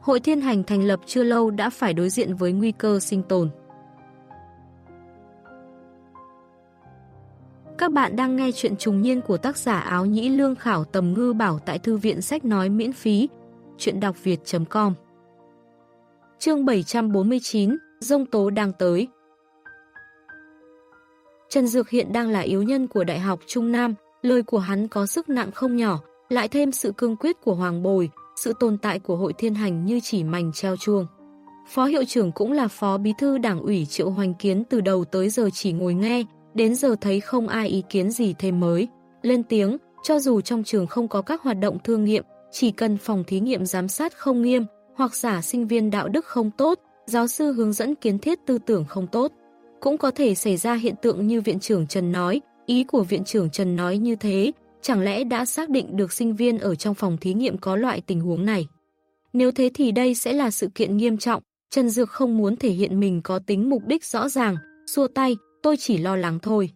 Hội thiên hành thành lập chưa lâu đã phải đối diện với nguy cơ sinh tồn. Các bạn đang nghe chuyện trùng niên của tác giả áo nhĩ lương khảo tầm ngư bảo tại thư viện sách nói miễn phí. Chuyện đọc việt.com Chương 749 Dông tố đang tới Trần Dược hiện đang là yếu nhân của Đại học Trung Nam, lời của hắn có sức nặng không nhỏ, lại thêm sự cương quyết của Hoàng Bồi, sự tồn tại của hội thiên hành như chỉ mảnh treo chuông. Phó hiệu trưởng cũng là phó bí thư đảng ủy Triệu Hoành Kiến từ đầu tới giờ chỉ ngồi nghe, đến giờ thấy không ai ý kiến gì thêm mới. Lên tiếng, cho dù trong trường không có các hoạt động thương nghiệm, chỉ cần phòng thí nghiệm giám sát không nghiêm, hoặc giả sinh viên đạo đức không tốt, giáo sư hướng dẫn kiến thiết tư tưởng không tốt. Cũng có thể xảy ra hiện tượng như viện trưởng Trần nói, ý của viện trưởng Trần nói như thế, chẳng lẽ đã xác định được sinh viên ở trong phòng thí nghiệm có loại tình huống này. Nếu thế thì đây sẽ là sự kiện nghiêm trọng, Trần Dược không muốn thể hiện mình có tính mục đích rõ ràng, xua tay, tôi chỉ lo lắng thôi.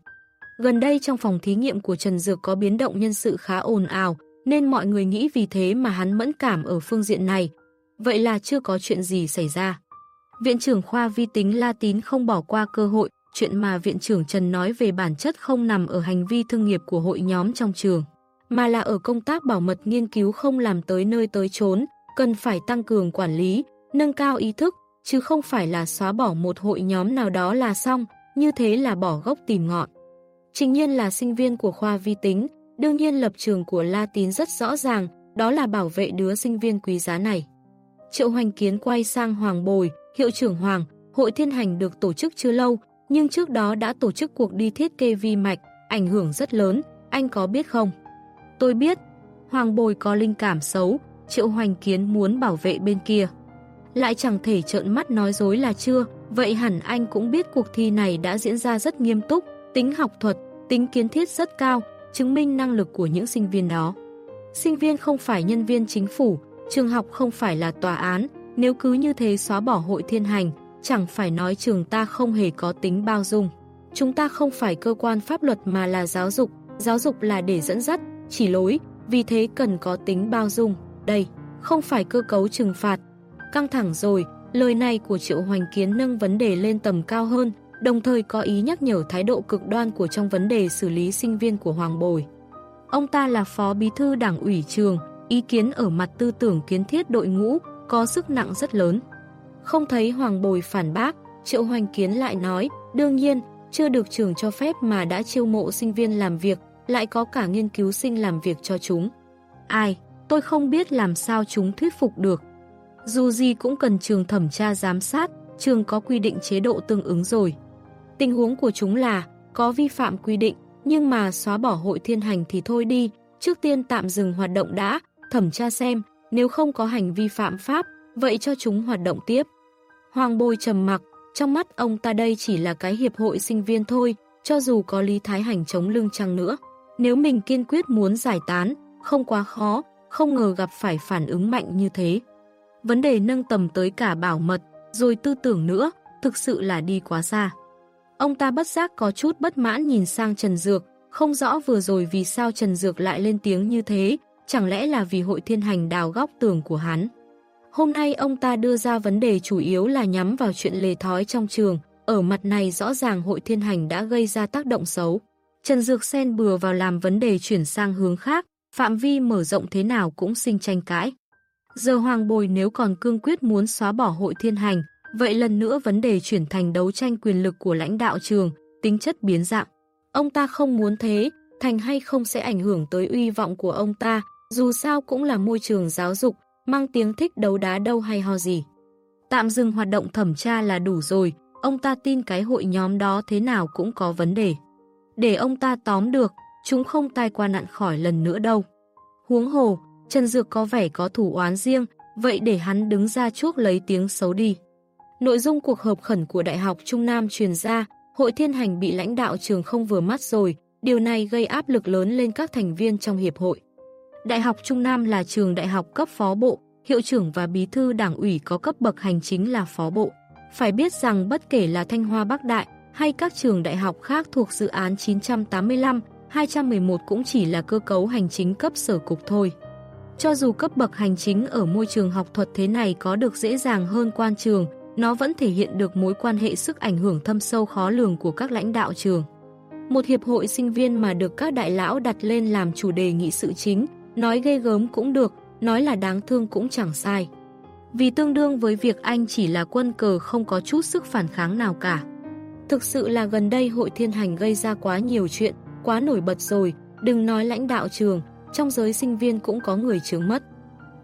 Gần đây trong phòng thí nghiệm của Trần Dược có biến động nhân sự khá ồn ào, nên mọi người nghĩ vì thế mà hắn mẫn cảm ở phương diện này. Vậy là chưa có chuyện gì xảy ra. Viện trưởng khoa vi tính La Tín không bỏ qua cơ hội, chuyện mà Viện trưởng Trần nói về bản chất không nằm ở hành vi thương nghiệp của hội nhóm trong trường, mà là ở công tác bảo mật nghiên cứu không làm tới nơi tới chốn, cần phải tăng cường quản lý, nâng cao ý thức, chứ không phải là xóa bỏ một hội nhóm nào đó là xong, như thế là bỏ gốc tìm ngọn. Trình nhiên là sinh viên của khoa vi tính, đương nhiên lập trường của La Tín rất rõ ràng, đó là bảo vệ đứa sinh viên quý giá này. Triệu Hoành Kiến quay sang Hoàng Bồi, hiệu trưởng Hoàng, hội thiên hành được tổ chức chưa lâu, nhưng trước đó đã tổ chức cuộc đi thiết kê vi mạch, ảnh hưởng rất lớn, anh có biết không? Tôi biết, Hoàng Bồi có linh cảm xấu, Triệu Hoành Kiến muốn bảo vệ bên kia. Lại chẳng thể trợn mắt nói dối là chưa, vậy hẳn anh cũng biết cuộc thi này đã diễn ra rất nghiêm túc, tính học thuật, tính kiến thiết rất cao, chứng minh năng lực của những sinh viên đó. Sinh viên không phải nhân viên chính phủ, trường học không phải là tòa án, nếu cứ như thế xóa bỏ hội thiên hành, chẳng phải nói trường ta không hề có tính bao dung. Chúng ta không phải cơ quan pháp luật mà là giáo dục, giáo dục là để dẫn dắt, chỉ lối, vì thế cần có tính bao dung. Đây, không phải cơ cấu trừng phạt. Căng thẳng rồi, lời này của Triệu Hoành Kiến nâng vấn đề lên tầm cao hơn, đồng thời có ý nhắc nhở thái độ cực đoan của trong vấn đề xử lý sinh viên của Hoàng Bồi. Ông ta là phó bí thư đảng ủy trường, ý kiến ở mặt tư tưởng kiến thiết đội ngũ, có sức nặng rất lớn. Không thấy Hoàng Bồi phản bác, Triệu Hoành Kiến lại nói, đương nhiên, chưa được trường cho phép mà đã chiêu mộ sinh viên làm việc, lại có cả nghiên cứu sinh làm việc cho chúng. Ai, tôi không biết làm sao chúng thuyết phục được. Dù gì cũng cần trường thẩm tra giám sát, trường có quy định chế độ tương ứng rồi. Tình huống của chúng là có vi phạm quy định, nhưng mà xóa bỏ hội thiên hành thì thôi đi, trước tiên tạm dừng hoạt động đã, thẩm tra xem, nếu không có hành vi phạm pháp, vậy cho chúng hoạt động tiếp. Hoàng Bôi trầm mặc, trong mắt ông ta đây chỉ là cái hiệp hội sinh viên thôi, cho dù có Lý Thái Hành chống lưng chăng nữa. Nếu mình kiên quyết muốn giải tán, không quá khó, không ngờ gặp phải phản ứng mạnh như thế. Vấn đề nâng tầm tới cả bảo mật, rồi tư tưởng nữa, thực sự là đi quá xa. Ông ta bất giác có chút bất mãn nhìn sang Trần Dược, không rõ vừa rồi vì sao Trần Dược lại lên tiếng như thế, chẳng lẽ là vì hội thiên hành đào góc tường của hắn. Hôm nay ông ta đưa ra vấn đề chủ yếu là nhắm vào chuyện lề thói trong trường, ở mặt này rõ ràng hội thiên hành đã gây ra tác động xấu. Trần Dược xen bừa vào làm vấn đề chuyển sang hướng khác, phạm vi mở rộng thế nào cũng sinh tranh cãi. Giờ Hoàng Bồi nếu còn cương quyết muốn xóa bỏ hội thiên hành, vậy lần nữa vấn đề chuyển thành đấu tranh quyền lực của lãnh đạo trường, tính chất biến dạng. Ông ta không muốn thế, thành hay không sẽ ảnh hưởng tới uy vọng của ông ta, dù sao cũng là môi trường giáo dục, mang tiếng thích đấu đá đâu hay ho gì. Tạm dừng hoạt động thẩm tra là đủ rồi, ông ta tin cái hội nhóm đó thế nào cũng có vấn đề. Để ông ta tóm được, chúng không tai qua nạn khỏi lần nữa đâu. Huống hồ, Trần Dược có vẻ có thủ oán riêng, vậy để hắn đứng ra chuốc lấy tiếng xấu đi. Nội dung cuộc họp khẩn của Đại học Trung Nam truyền ra, hội thiên hành bị lãnh đạo trường không vừa mắt rồi, điều này gây áp lực lớn lên các thành viên trong hiệp hội. Đại học Trung Nam là trường đại học cấp phó bộ, hiệu trưởng và bí thư đảng ủy có cấp bậc hành chính là phó bộ. Phải biết rằng bất kể là Thanh Hoa Bắc Đại hay các trường đại học khác thuộc dự án 985, 211 cũng chỉ là cơ cấu hành chính cấp sở cục thôi. Cho dù cấp bậc hành chính ở môi trường học thuật thế này có được dễ dàng hơn quan trường, nó vẫn thể hiện được mối quan hệ sức ảnh hưởng thâm sâu khó lường của các lãnh đạo trường. Một hiệp hội sinh viên mà được các đại lão đặt lên làm chủ đề nghị sự chính, nói ghê gớm cũng được, nói là đáng thương cũng chẳng sai. Vì tương đương với việc anh chỉ là quân cờ không có chút sức phản kháng nào cả. Thực sự là gần đây hội thiên hành gây ra quá nhiều chuyện, quá nổi bật rồi, đừng nói lãnh đạo trường, trong giới sinh viên cũng có người chướng mất.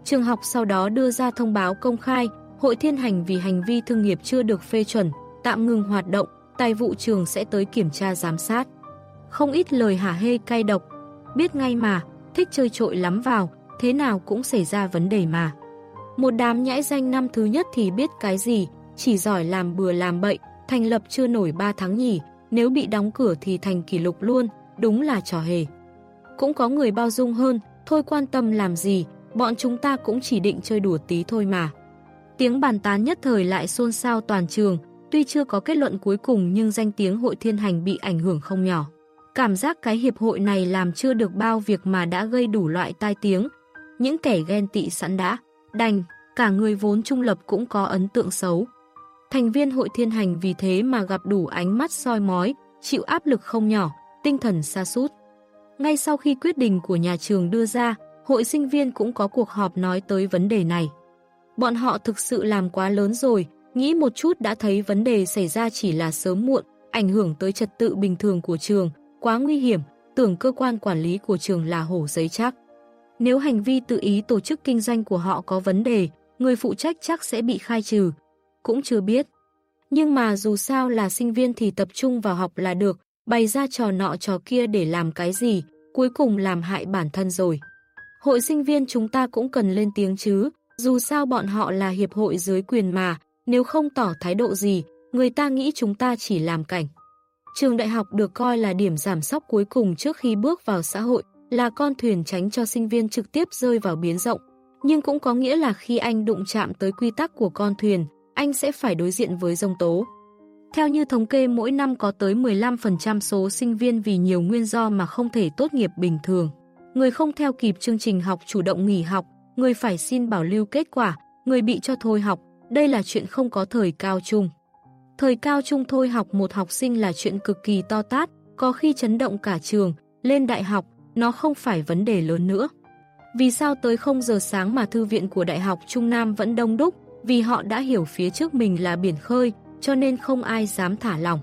Trường học sau đó đưa ra thông báo công khai, hội thiên hành vì hành vi thương nghiệp chưa được phê chuẩn, tạm ngừng hoạt động, tài vụ trường sẽ tới kiểm tra giám sát. Không ít lời hả hê cay độc, biết ngay mà, thích chơi trội lắm vào, thế nào cũng xảy ra vấn đề mà. Một đám nhãi danh năm thứ nhất thì biết cái gì, chỉ giỏi làm bừa làm bậy, thành lập chưa nổi 3 tháng nhỉ, nếu bị đóng cửa thì thành kỷ lục luôn, đúng là trò hề. Cũng có người bao dung hơn, thôi quan tâm làm gì, bọn chúng ta cũng chỉ định chơi đùa tí thôi mà. Tiếng bàn tán nhất thời lại xôn xao toàn trường, tuy chưa có kết luận cuối cùng nhưng danh tiếng hội thiên hành bị ảnh hưởng không nhỏ. Cảm giác cái hiệp hội này làm chưa được bao việc mà đã gây đủ loại tai tiếng. Những kẻ ghen tị sẵn đã, đành, cả người vốn trung lập cũng có ấn tượng xấu. Thành viên hội thiên hành vì thế mà gặp đủ ánh mắt soi mói, chịu áp lực không nhỏ, tinh thần xa sút ngay sau khi quyết định của nhà trường đưa ra, hội sinh viên cũng có cuộc họp nói tới vấn đề này. Bọn họ thực sự làm quá lớn rồi, nghĩ một chút đã thấy vấn đề xảy ra chỉ là sớm muộn, ảnh hưởng tới trật tự bình thường của trường, quá nguy hiểm, tưởng cơ quan quản lý của trường là hổ giấy chắc. Nếu hành vi tự ý tổ chức kinh doanh của họ có vấn đề, người phụ trách chắc sẽ bị khai trừ. Cũng chưa biết. Nhưng mà dù sao là sinh viên thì tập trung vào học là được, bày ra trò nọ trò kia để làm cái gì, cuối cùng làm hại bản thân rồi. Hội sinh viên chúng ta cũng cần lên tiếng chứ, dù sao bọn họ là hiệp hội dưới quyền mà, nếu không tỏ thái độ gì, người ta nghĩ chúng ta chỉ làm cảnh. Trường đại học được coi là điểm giảm sóc cuối cùng trước khi bước vào xã hội, là con thuyền tránh cho sinh viên trực tiếp rơi vào biến rộng. Nhưng cũng có nghĩa là khi anh đụng chạm tới quy tắc của con thuyền, anh sẽ phải đối diện với dông tố. Theo như thống kê mỗi năm có tới 15% số sinh viên vì nhiều nguyên do mà không thể tốt nghiệp bình thường. Người không theo kịp chương trình học chủ động nghỉ học, người phải xin bảo lưu kết quả, người bị cho thôi học, đây là chuyện không có thời cao trung. Thời cao trung thôi học một học sinh là chuyện cực kỳ to tát, có khi chấn động cả trường, lên đại học, nó không phải vấn đề lớn nữa. Vì sao tới 0 giờ sáng mà thư viện của Đại học Trung Nam vẫn đông đúc? Vì họ đã hiểu phía trước mình là biển khơi, cho nên không ai dám thả lòng.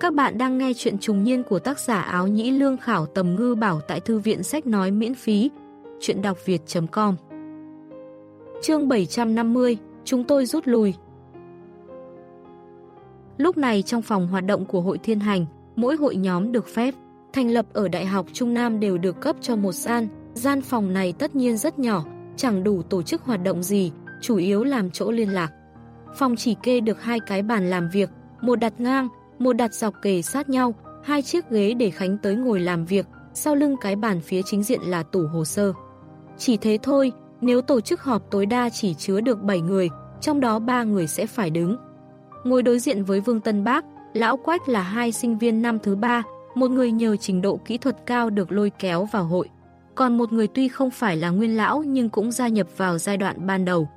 Các bạn đang nghe chuyện trùng niên của tác giả áo nhĩ lương khảo tầm ngư bảo tại thư viện sách nói miễn phí. Chuyện đọc việt.com Chương 750 Chúng tôi rút lui Lúc này trong phòng hoạt động của hội thiên hành, mỗi hội nhóm được phép, thành lập ở Đại học Trung Nam đều được cấp cho một gian. Gian phòng này tất nhiên rất nhỏ, chẳng đủ tổ chức hoạt động gì, chủ yếu làm chỗ liên lạc. Phòng chỉ kê được hai cái bàn làm việc, một đặt ngang, một đặt dọc kề sát nhau, hai chiếc ghế để Khánh tới ngồi làm việc, sau lưng cái bàn phía chính diện là tủ hồ sơ. Chỉ thế thôi, nếu tổ chức họp tối đa chỉ chứa được 7 người, trong đó 3 người sẽ phải đứng. Ngồi đối diện với Vương Tân Bác, Lão Quách là hai sinh viên năm thứ ba, một người nhờ trình độ kỹ thuật cao được lôi kéo vào hội. Còn một người tuy không phải là nguyên lão nhưng cũng gia nhập vào giai đoạn ban đầu.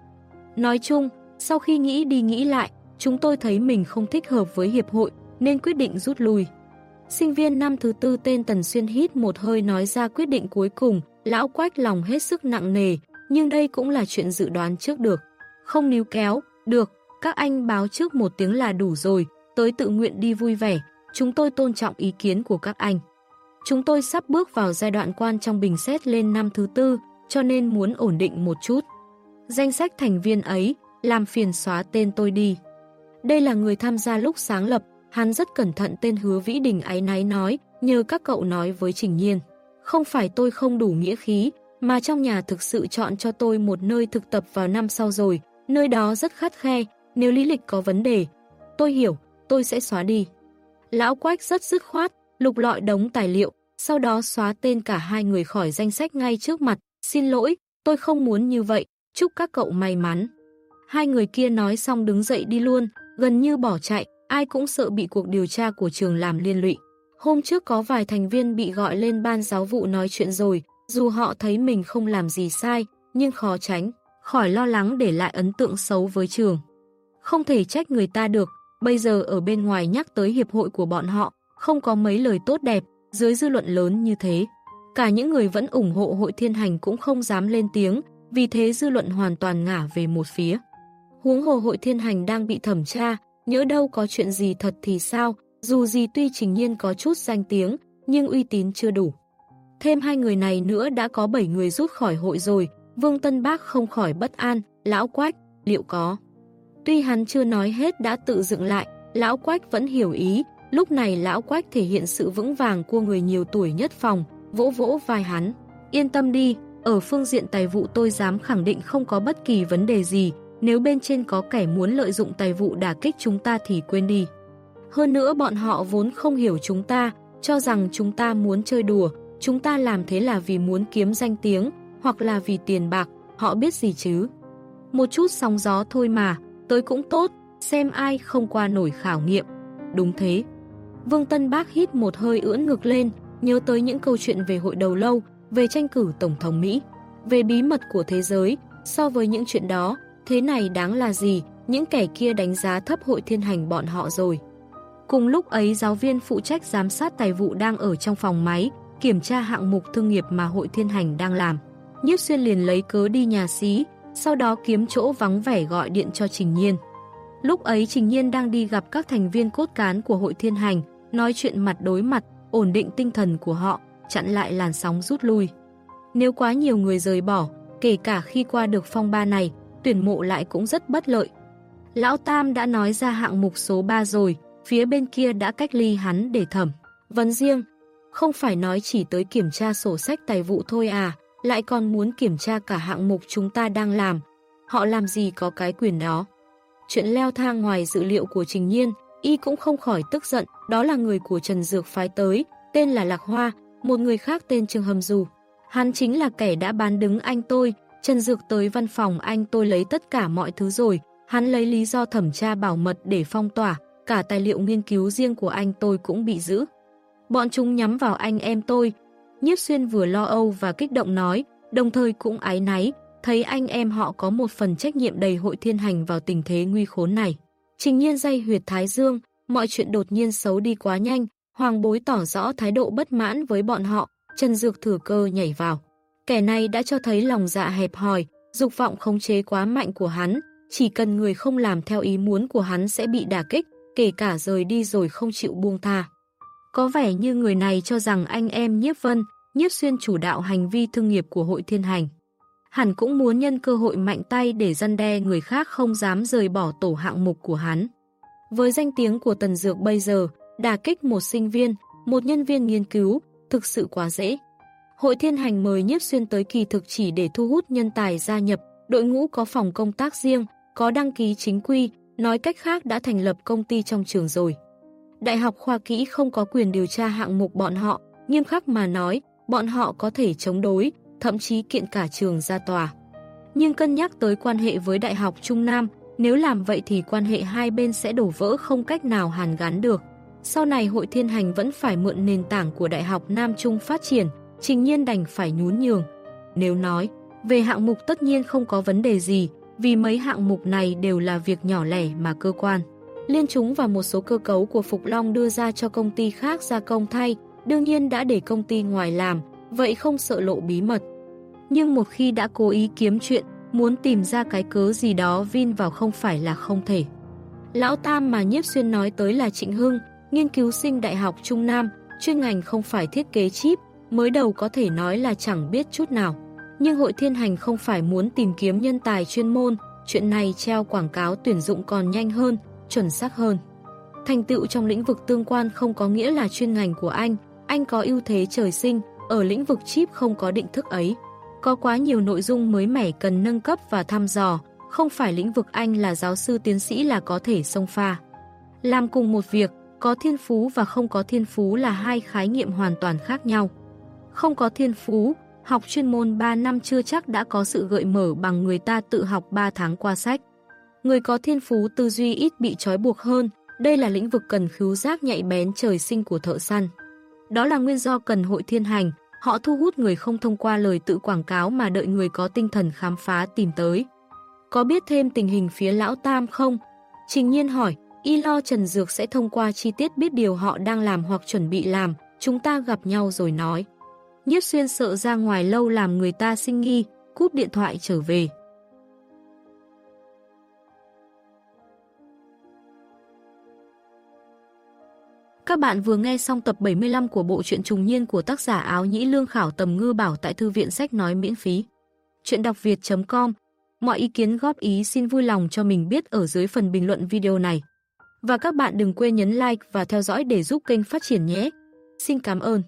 Nói chung, sau khi nghĩ đi nghĩ lại, chúng tôi thấy mình không thích hợp với hiệp hội nên quyết định rút lui. Sinh viên năm thứ tư tên Tần Xuyên hít một hơi nói ra quyết định cuối cùng, lão quách lòng hết sức nặng nề, nhưng đây cũng là chuyện dự đoán trước được. Không níu kéo, được, các anh báo trước một tiếng là đủ rồi, tới tự nguyện đi vui vẻ, chúng tôi tôn trọng ý kiến của các anh. Chúng tôi sắp bước vào giai đoạn quan trong bình xét lên năm thứ tư, cho nên muốn ổn định một chút. Danh sách thành viên ấy, làm phiền xóa tên tôi đi. Đây là người tham gia lúc sáng lập, hắn rất cẩn thận tên hứa Vĩ Đình ái náy nói, nhờ các cậu nói với Trình Nhiên. Không phải tôi không đủ nghĩa khí, mà trong nhà thực sự chọn cho tôi một nơi thực tập vào năm sau rồi, nơi đó rất khắt khe, nếu lý lịch có vấn đề. Tôi hiểu, tôi sẽ xóa đi. Lão Quách rất dứt khoát, lục lọi đống tài liệu, sau đó xóa tên cả hai người khỏi danh sách ngay trước mặt. Xin lỗi, tôi không muốn như vậy, chúc các cậu may mắn. Hai người kia nói xong đứng dậy đi luôn, gần như bỏ chạy, ai cũng sợ bị cuộc điều tra của trường làm liên lụy. Hôm trước có vài thành viên bị gọi lên ban giáo vụ nói chuyện rồi, dù họ thấy mình không làm gì sai, nhưng khó tránh, khỏi lo lắng để lại ấn tượng xấu với trường. Không thể trách người ta được, bây giờ ở bên ngoài nhắc tới hiệp hội của bọn họ, không có mấy lời tốt đẹp, dưới dư luận lớn như thế. Cả những người vẫn ủng hộ hội thiên hành cũng không dám lên tiếng, vì thế dư luận hoàn toàn ngả về một phía. Huống hồ hội thiên hành đang bị thẩm tra, nhỡ đâu có chuyện gì thật thì sao, dù gì tuy trình nhiên có chút danh tiếng, nhưng uy tín chưa đủ. Thêm hai người này nữa đã có 7 người rút khỏi hội rồi, Vương Tân Bác không khỏi bất an, lão quách, liệu có. Tuy hắn chưa nói hết đã tự dựng lại, lão quách vẫn hiểu ý, lúc này lão quách thể hiện sự vững vàng của người nhiều tuổi nhất phòng, vỗ vỗ vai hắn. Yên tâm đi, ở phương diện tài vụ tôi dám khẳng định không có bất kỳ vấn đề gì, nếu bên trên có kẻ muốn lợi dụng tài vụ đả kích chúng ta thì quên đi. Hơn nữa bọn họ vốn không hiểu chúng ta, cho rằng chúng ta muốn chơi đùa, chúng ta làm thế là vì muốn kiếm danh tiếng, hoặc là vì tiền bạc, họ biết gì chứ. Một chút sóng gió thôi mà, tới cũng tốt, xem ai không qua nổi khảo nghiệm. Đúng thế. Vương Tân Bác hít một hơi ưỡn ngực lên, nhớ tới những câu chuyện về hội đầu lâu, về tranh cử Tổng thống Mỹ, về bí mật của thế giới. So với những chuyện đó, thế này đáng là gì, những kẻ kia đánh giá thấp hội thiên hành bọn họ rồi. Cùng lúc ấy giáo viên phụ trách giám sát tài vụ đang ở trong phòng máy, kiểm tra hạng mục thương nghiệp mà hội thiên hành đang làm. Nhiếp xuyên liền lấy cớ đi nhà xí, sau đó kiếm chỗ vắng vẻ gọi điện cho Trình Nhiên. Lúc ấy Trình Nhiên đang đi gặp các thành viên cốt cán của hội thiên hành, nói chuyện mặt đối mặt, ổn định tinh thần của họ, chặn lại làn sóng rút lui. Nếu quá nhiều người rời bỏ, kể cả khi qua được phong ba này, tuyển mộ lại cũng rất bất lợi. Lão Tam đã nói ra hạng mục số 3 rồi, phía bên kia đã cách ly hắn để thẩm. Vấn riêng, không phải nói chỉ tới kiểm tra sổ sách tài vụ thôi à, lại còn muốn kiểm tra cả hạng mục chúng ta đang làm. Họ làm gì có cái quyền đó. Chuyện leo thang ngoài dự liệu của Trình Nhiên, y cũng không khỏi tức giận, đó là người của Trần Dược phái tới, tên là Lạc Hoa, một người khác tên Trương hầm dù Hắn chính là kẻ đã bán đứng anh tôi, Trần Dược tới văn phòng anh tôi lấy tất cả mọi thứ rồi, hắn lấy lý do thẩm tra bảo mật để phong tỏa, cả tài liệu nghiên cứu riêng của anh tôi cũng bị giữ. Bọn chúng nhắm vào anh em tôi. Nhiếp xuyên vừa lo âu và kích động nói, đồng thời cũng ái náy, thấy anh em họ có một phần trách nhiệm đầy hội thiên hành vào tình thế nguy khốn này. Trình nhiên dây huyệt Thái Dương, mọi chuyện đột nhiên xấu đi quá nhanh, hoàng bối tỏ rõ thái độ bất mãn với bọn họ, Trần Dược thử cơ nhảy vào. Kẻ này đã cho thấy lòng dạ hẹp hòi, dục vọng khống chế quá mạnh của hắn, chỉ cần người không làm theo ý muốn của hắn sẽ bị đả kích, kể cả rời đi rồi không chịu buông tha. Có vẻ như người này cho rằng anh em Nhiếp Vân, Nhiếp Xuyên chủ đạo hành vi thương nghiệp của hội thiên hành. Hẳn cũng muốn nhân cơ hội mạnh tay để răn đe người khác không dám rời bỏ tổ hạng mục của hắn. Với danh tiếng của Tần Dược bây giờ, đà kích một sinh viên, một nhân viên nghiên cứu, thực sự quá dễ. Hội thiên hành mời Nhiếp Xuyên tới kỳ thực chỉ để thu hút nhân tài gia nhập, đội ngũ có phòng công tác riêng, có đăng ký chính quy, nói cách khác đã thành lập công ty trong trường rồi. Đại học khoa kỹ không có quyền điều tra hạng mục bọn họ, nghiêm khắc mà nói, bọn họ có thể chống đối, thậm chí kiện cả trường ra tòa. Nhưng cân nhắc tới quan hệ với Đại học Trung Nam, nếu làm vậy thì quan hệ hai bên sẽ đổ vỡ không cách nào hàn gắn được. Sau này hội thiên hành vẫn phải mượn nền tảng của Đại học Nam Trung phát triển, trình nhiên đành phải nhún nhường. Nếu nói, về hạng mục tất nhiên không có vấn đề gì, vì mấy hạng mục này đều là việc nhỏ lẻ mà cơ quan. Liên chúng và một số cơ cấu của Phục Long đưa ra cho công ty khác gia công thay, đương nhiên đã để công ty ngoài làm, vậy không sợ lộ bí mật. Nhưng một khi đã cố ý kiếm chuyện, muốn tìm ra cái cớ gì đó vin vào không phải là không thể. Lão Tam mà Nhiếp Xuyên nói tới là Trịnh Hưng, nghiên cứu sinh Đại học Trung Nam, chuyên ngành không phải thiết kế chip, mới đầu có thể nói là chẳng biết chút nào. Nhưng hội thiên hành không phải muốn tìm kiếm nhân tài chuyên môn, chuyện này treo quảng cáo tuyển dụng còn nhanh hơn, chuẩn xác hơn. Thành tựu trong lĩnh vực tương quan không có nghĩa là chuyên ngành của anh, anh có ưu thế trời sinh, ở lĩnh vực chip không có định thức ấy. Có quá nhiều nội dung mới mẻ cần nâng cấp và thăm dò, không phải lĩnh vực anh là giáo sư tiến sĩ là có thể xông pha. Làm cùng một việc, có thiên phú và không có thiên phú là hai khái niệm hoàn toàn khác nhau. Không có thiên phú, học chuyên môn 3 năm chưa chắc đã có sự gợi mở bằng người ta tự học 3 tháng qua sách. Người có thiên phú tư duy ít bị trói buộc hơn, đây là lĩnh vực cần khứu giác nhạy bén trời sinh của thợ săn. Đó là nguyên do cần hội thiên hành, họ thu hút người không thông qua lời tự quảng cáo mà đợi người có tinh thần khám phá tìm tới. Có biết thêm tình hình phía lão Tam không? Trình nhiên hỏi, y lo Trần Dược sẽ thông qua chi tiết biết điều họ đang làm hoặc chuẩn bị làm, chúng ta gặp nhau rồi nói. Nhiếp xuyên sợ ra ngoài lâu làm người ta sinh nghi, cúp điện thoại trở về. Các bạn vừa nghe xong tập 75 của bộ truyện trùng niên của tác giả áo nhĩ lương khảo tầm ngư bảo tại thư viện sách nói miễn phí. Chuyện đọc việt.com Mọi ý kiến góp ý xin vui lòng cho mình biết ở dưới phần bình luận video này. Và các bạn đừng quên nhấn like và theo dõi để giúp kênh phát triển nhé. Xin cảm ơn.